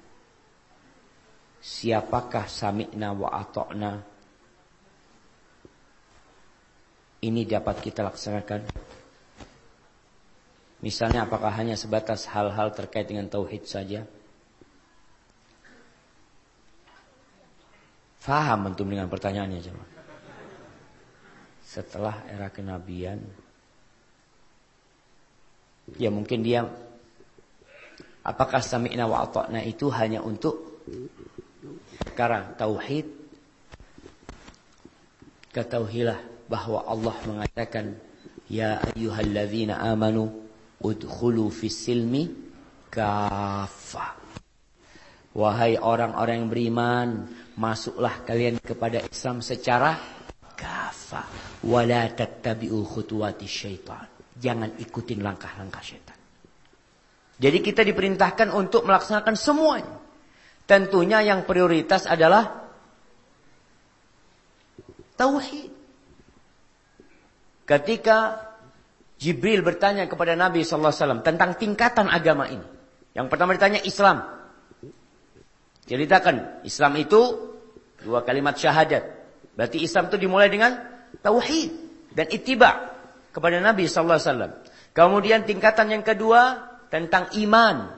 siapakah sami'na wa atokna ini dapat kita laksanakan Misalnya apakah hanya sebatas hal-hal terkait dengan tauhid saja? Faham antum dengan pertanyaannya jemaah. Setelah era kenabian ya mungkin dia apakah sami'na wa ata'na itu hanya untuk perkara tauhid ketahuilah bahwa Allah mengatakan ya ayyuhalladzina amanu udkhulu fis silmi kafah. Wahai orang-orang yang beriman, masuklah kalian kepada Islam secara kafah. Wala tattabi'u khutuwati syaitan. Jangan ikutin langkah-langkah syaitan. Jadi kita diperintahkan untuk melaksanakan semuanya. Tentunya yang prioritas adalah tauhid. Ketika Jibril bertanya kepada Nabi SAW tentang tingkatan agama ini. Yang pertama ditanya Islam. Ceritakan, Islam itu dua kalimat syahadat. Berarti Islam itu dimulai dengan tauhid dan ittiba kepada Nabi SAW. Kemudian tingkatan yang kedua tentang iman.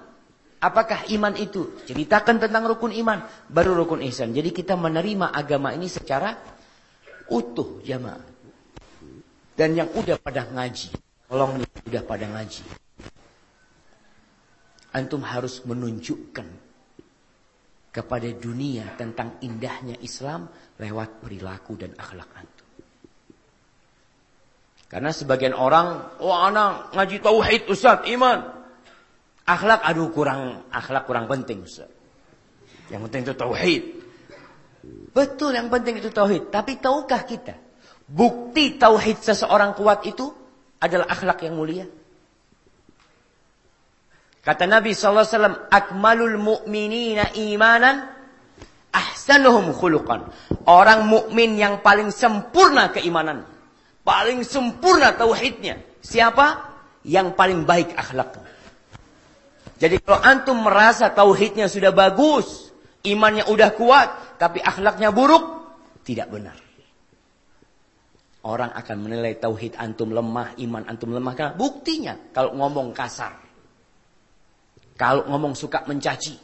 Apakah iman itu? Ceritakan tentang rukun iman, baru rukun ihsan. Jadi kita menerima agama ini secara utuh jamaah. Dan yang udah pada ngaji, Tolong nih udah pada ngaji. Antum harus menunjukkan kepada dunia tentang indahnya Islam lewat perilaku dan akhlak antum. Karena sebagian orang, oh anak ngaji tauhid Ustaz, iman. Akhlak aduh kurang akhlak kurang penting Ustaz. Yang penting itu tauhid. Betul yang penting itu tauhid, tapi tahukah kita bukti tauhid seseorang kuat itu adalah akhlak yang mulia. Kata Nabi SAW, Akmalul mu'minina imanan, ahsanuhum khuluqan. Orang mukmin yang paling sempurna keimanan. Paling sempurna tauhidnya. Siapa? Yang paling baik akhlaknya. Jadi kalau antum merasa tauhidnya sudah bagus, imannya udah kuat, tapi akhlaknya buruk, tidak benar. Orang akan menilai tauhid antum lemah, iman antum lemah. Karena buktinya kalau ngomong kasar. Kalau ngomong suka mencaci.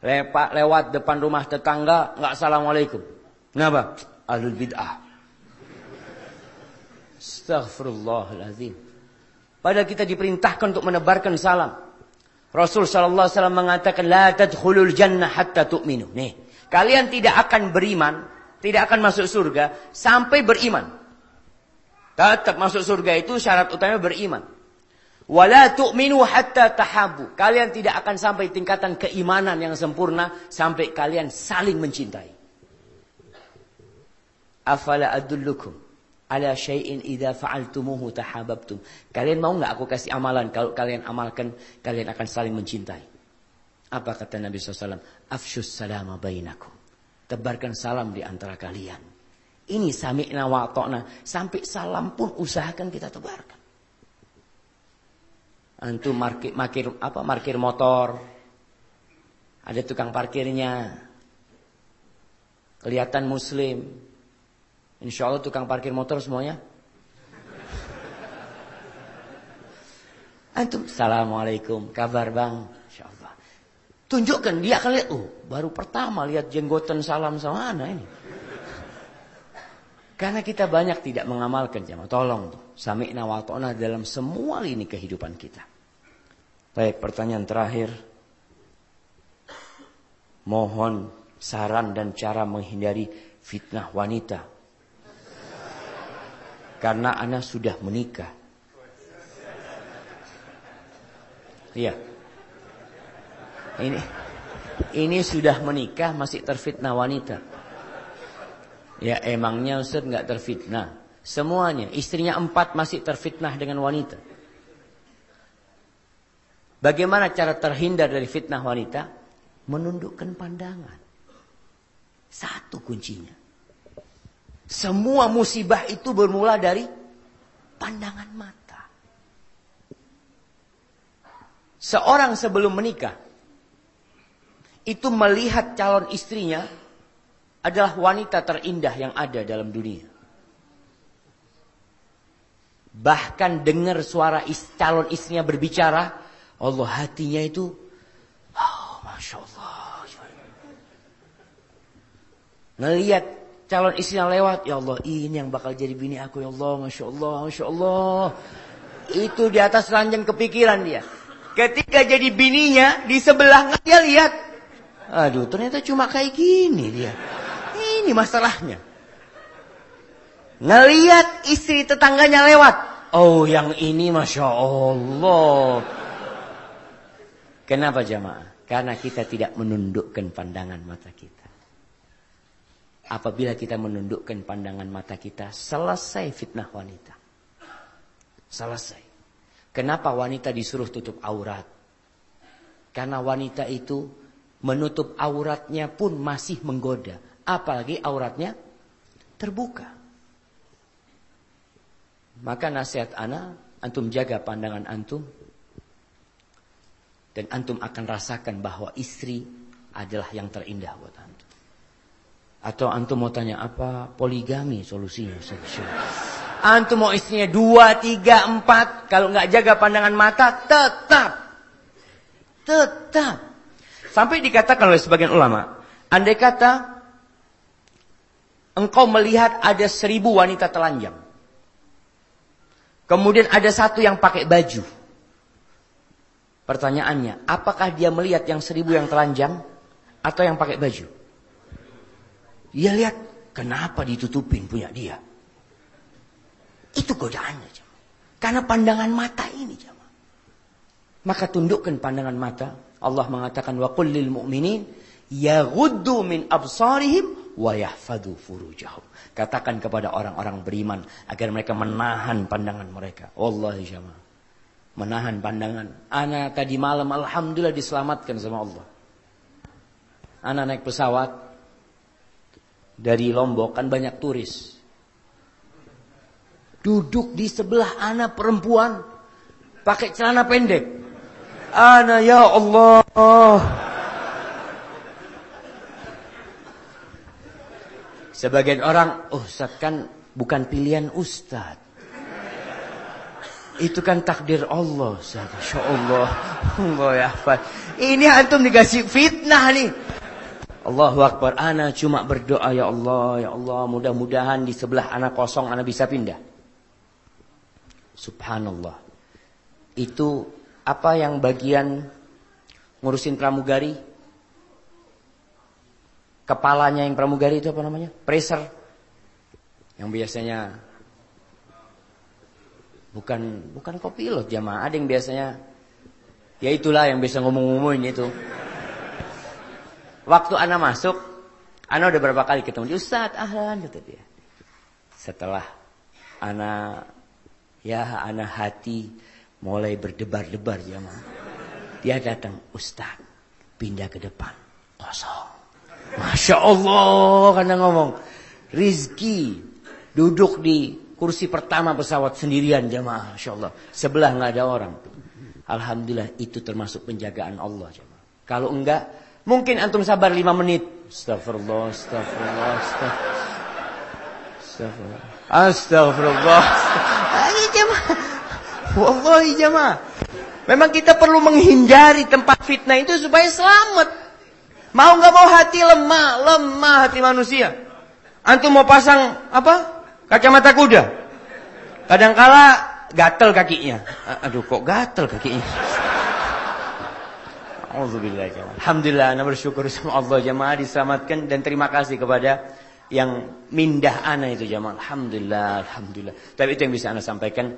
Lepak lewat depan rumah tetangga, nggak assalamualaikum. Kenapa? Alul bid'ah. Astaghfirullahaladzim. Padahal kita diperintahkan untuk menebarkan salam. Rasul sallallahu alaihi wasallam mengatakan la tadkhulul jannah hatta tu'minu. Nih, kalian tidak akan beriman tidak akan masuk surga sampai beriman. Tetap masuk surga itu syarat utama beriman. Wala tu'minu hatta tahabu. Kalian tidak akan sampai tingkatan keimanan yang sempurna sampai kalian saling mencintai. Afala adullukum ala syai'in idza fa'altumuhu tahabbtum. Kalian mau nggak aku kasih amalan kalau kalian amalkan kalian akan saling mencintai. Apa kata Nabi SAW? Afshus salama bainakum. Tebarkan salam di antara kalian. Ini sami'na wa. Sampai salam pun usahakan kita tebarkan. Antum markir, markir, apa, markir motor. Ada tukang parkirnya. Kelihatan muslim. Insya Allah tukang parkir motor semuanya. Antum, Assalamualaikum, kabar bang. Tunjukkan dia akan lihat, oh baru pertama lihat jenggotan salam sama anak ini. Karena kita banyak tidak mengamalkan jamaah. Tolong tuh, sami'na wa dalam semua lini kehidupan kita. Baik, pertanyaan terakhir. Mohon saran dan cara menghindari fitnah wanita. Karena anak sudah menikah. Iya. Ini ini sudah menikah masih terfitnah wanita. Ya emangnya Ustaz nggak terfitnah. Semuanya, istrinya empat masih terfitnah dengan wanita. Bagaimana cara terhindar dari fitnah wanita? Menundukkan pandangan. Satu kuncinya. Semua musibah itu bermula dari pandangan mata. Seorang sebelum menikah itu melihat calon istrinya adalah wanita terindah yang ada dalam dunia. Bahkan dengar suara is, calon istrinya berbicara, Allah hatinya itu, oh, masya Allah. Calon istrinya lewat, ya Allah ini yang bakal jadi bini aku ya Allah, masya Allah, masya Allah. Itu di atas ranjang kepikiran dia. Ketika jadi bininya di sebelah dia lihat Aduh, ternyata cuma kayak gini dia. Ini masalahnya. Ngeliat istri tetangganya lewat. Oh, yang ini Masya Allah. Kenapa jamaah? Karena kita tidak menundukkan pandangan mata kita. Apabila kita menundukkan pandangan mata kita, selesai fitnah wanita. Selesai. Kenapa wanita disuruh tutup aurat? Karena wanita itu menutup auratnya pun masih menggoda. Apalagi auratnya terbuka. Maka nasihat ana, antum jaga pandangan antum. Dan antum akan rasakan bahwa istri adalah yang terindah buat. Atau antum mau tanya apa poligami solusinya? Antum mau istrinya dua, tiga, empat. Kalau nggak jaga pandangan mata, tetap. Tetap Sampai dikatakan oleh sebagian ulama, andai kata engkau melihat ada seribu wanita telanjang. Kemudian ada satu yang pakai baju. Pertanyaannya, apakah dia melihat yang seribu yang telanjang atau yang pakai baju? Dia lihat, kenapa ditutupin punya dia? Itu godaannya. Karena pandangan mata ini. Maka tundukkan pandangan mata Allah mengatakan wa qul lil mu'minin yaghuddu min absarihim wa yahfadhu furujahum. Katakan kepada orang-orang beriman agar mereka menahan pandangan mereka. Wallahi jamaah. Menahan pandangan. Ana tadi malam alhamdulillah diselamatkan sama Allah. Ana naik pesawat dari Lombok kan banyak turis. Duduk di sebelah anak perempuan pakai celana pendek. Ana ya Allah. Sebagian orang, oh Ustaz kan bukan pilihan ustaz. Itu kan takdir Allah. Masya Allah. Allah ya Ini antum dikasih fitnah nih. Allahu Akbar. Ana cuma berdoa ya Allah, ya Allah. Mudah-mudahan di sebelah anak kosong anak bisa pindah. Subhanallah. Itu apa yang bagian ngurusin pramugari? Kepalanya yang pramugari itu apa namanya? Preser. Yang biasanya Bukan bukan kopilot jamaah. Ada yang biasanya ya itulah yang bisa ngomong-ngomongin itu. Waktu anak masuk, anak udah berapa kali ketemu Ustaz, ahlan kata dia. Setelah anak ya anak hati mulai berdebar-debar jamaah. Dia datang, Ustaz, pindah ke depan. Kosong. Masya Allah, karena ngomong. Rizki duduk di kursi pertama pesawat sendirian jamaah, Masya Allah. Sebelah nggak ada orang. Alhamdulillah itu termasuk penjagaan Allah jamaah. Kalau enggak, mungkin antum sabar lima menit. Astagfirullah, astagfirullah, astagfirullah. Astagfirullah. Ayo jamaah. Wallahi jamaah. Memang kita perlu menghindari tempat fitnah itu supaya selamat. Mau nggak mau hati lemah, lemah hati manusia. Antum mau pasang apa? Kacamata kuda. Kadangkala gatel kakinya. Aduh kok gatel kakinya. Alhamdulillah Alhamdulillah Anda bersyukur sama Allah jamaah diselamatkan dan terima kasih kepada yang mindah ana itu jamaah. Alhamdulillah, alhamdulillah. Tapi itu yang bisa Anda sampaikan.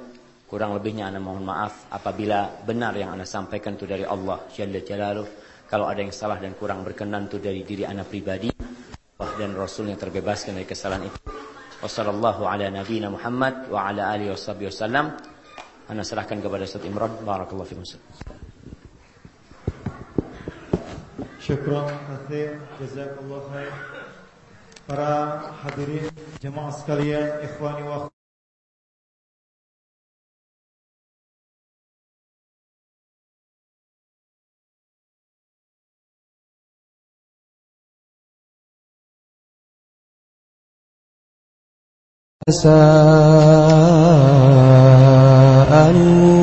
Kurang lebihnya Anda mohon maaf apabila benar yang Anda sampaikan itu dari Allah Jalla Jalaluh. Kalau ada yang salah dan kurang berkenan itu dari diri Anda pribadi dan Rasul yang terbebaskan dari kesalahan itu. Wassallallahu ala nabiyina Muhammad wa ala alihi wasallam. Ana serahkan kepada Ustaz Imran. Barakallahu fiikum. شكرا كثير جزاك الله خير. برا حاضرين جماعة سكاليان إخواني وأخواني أسأل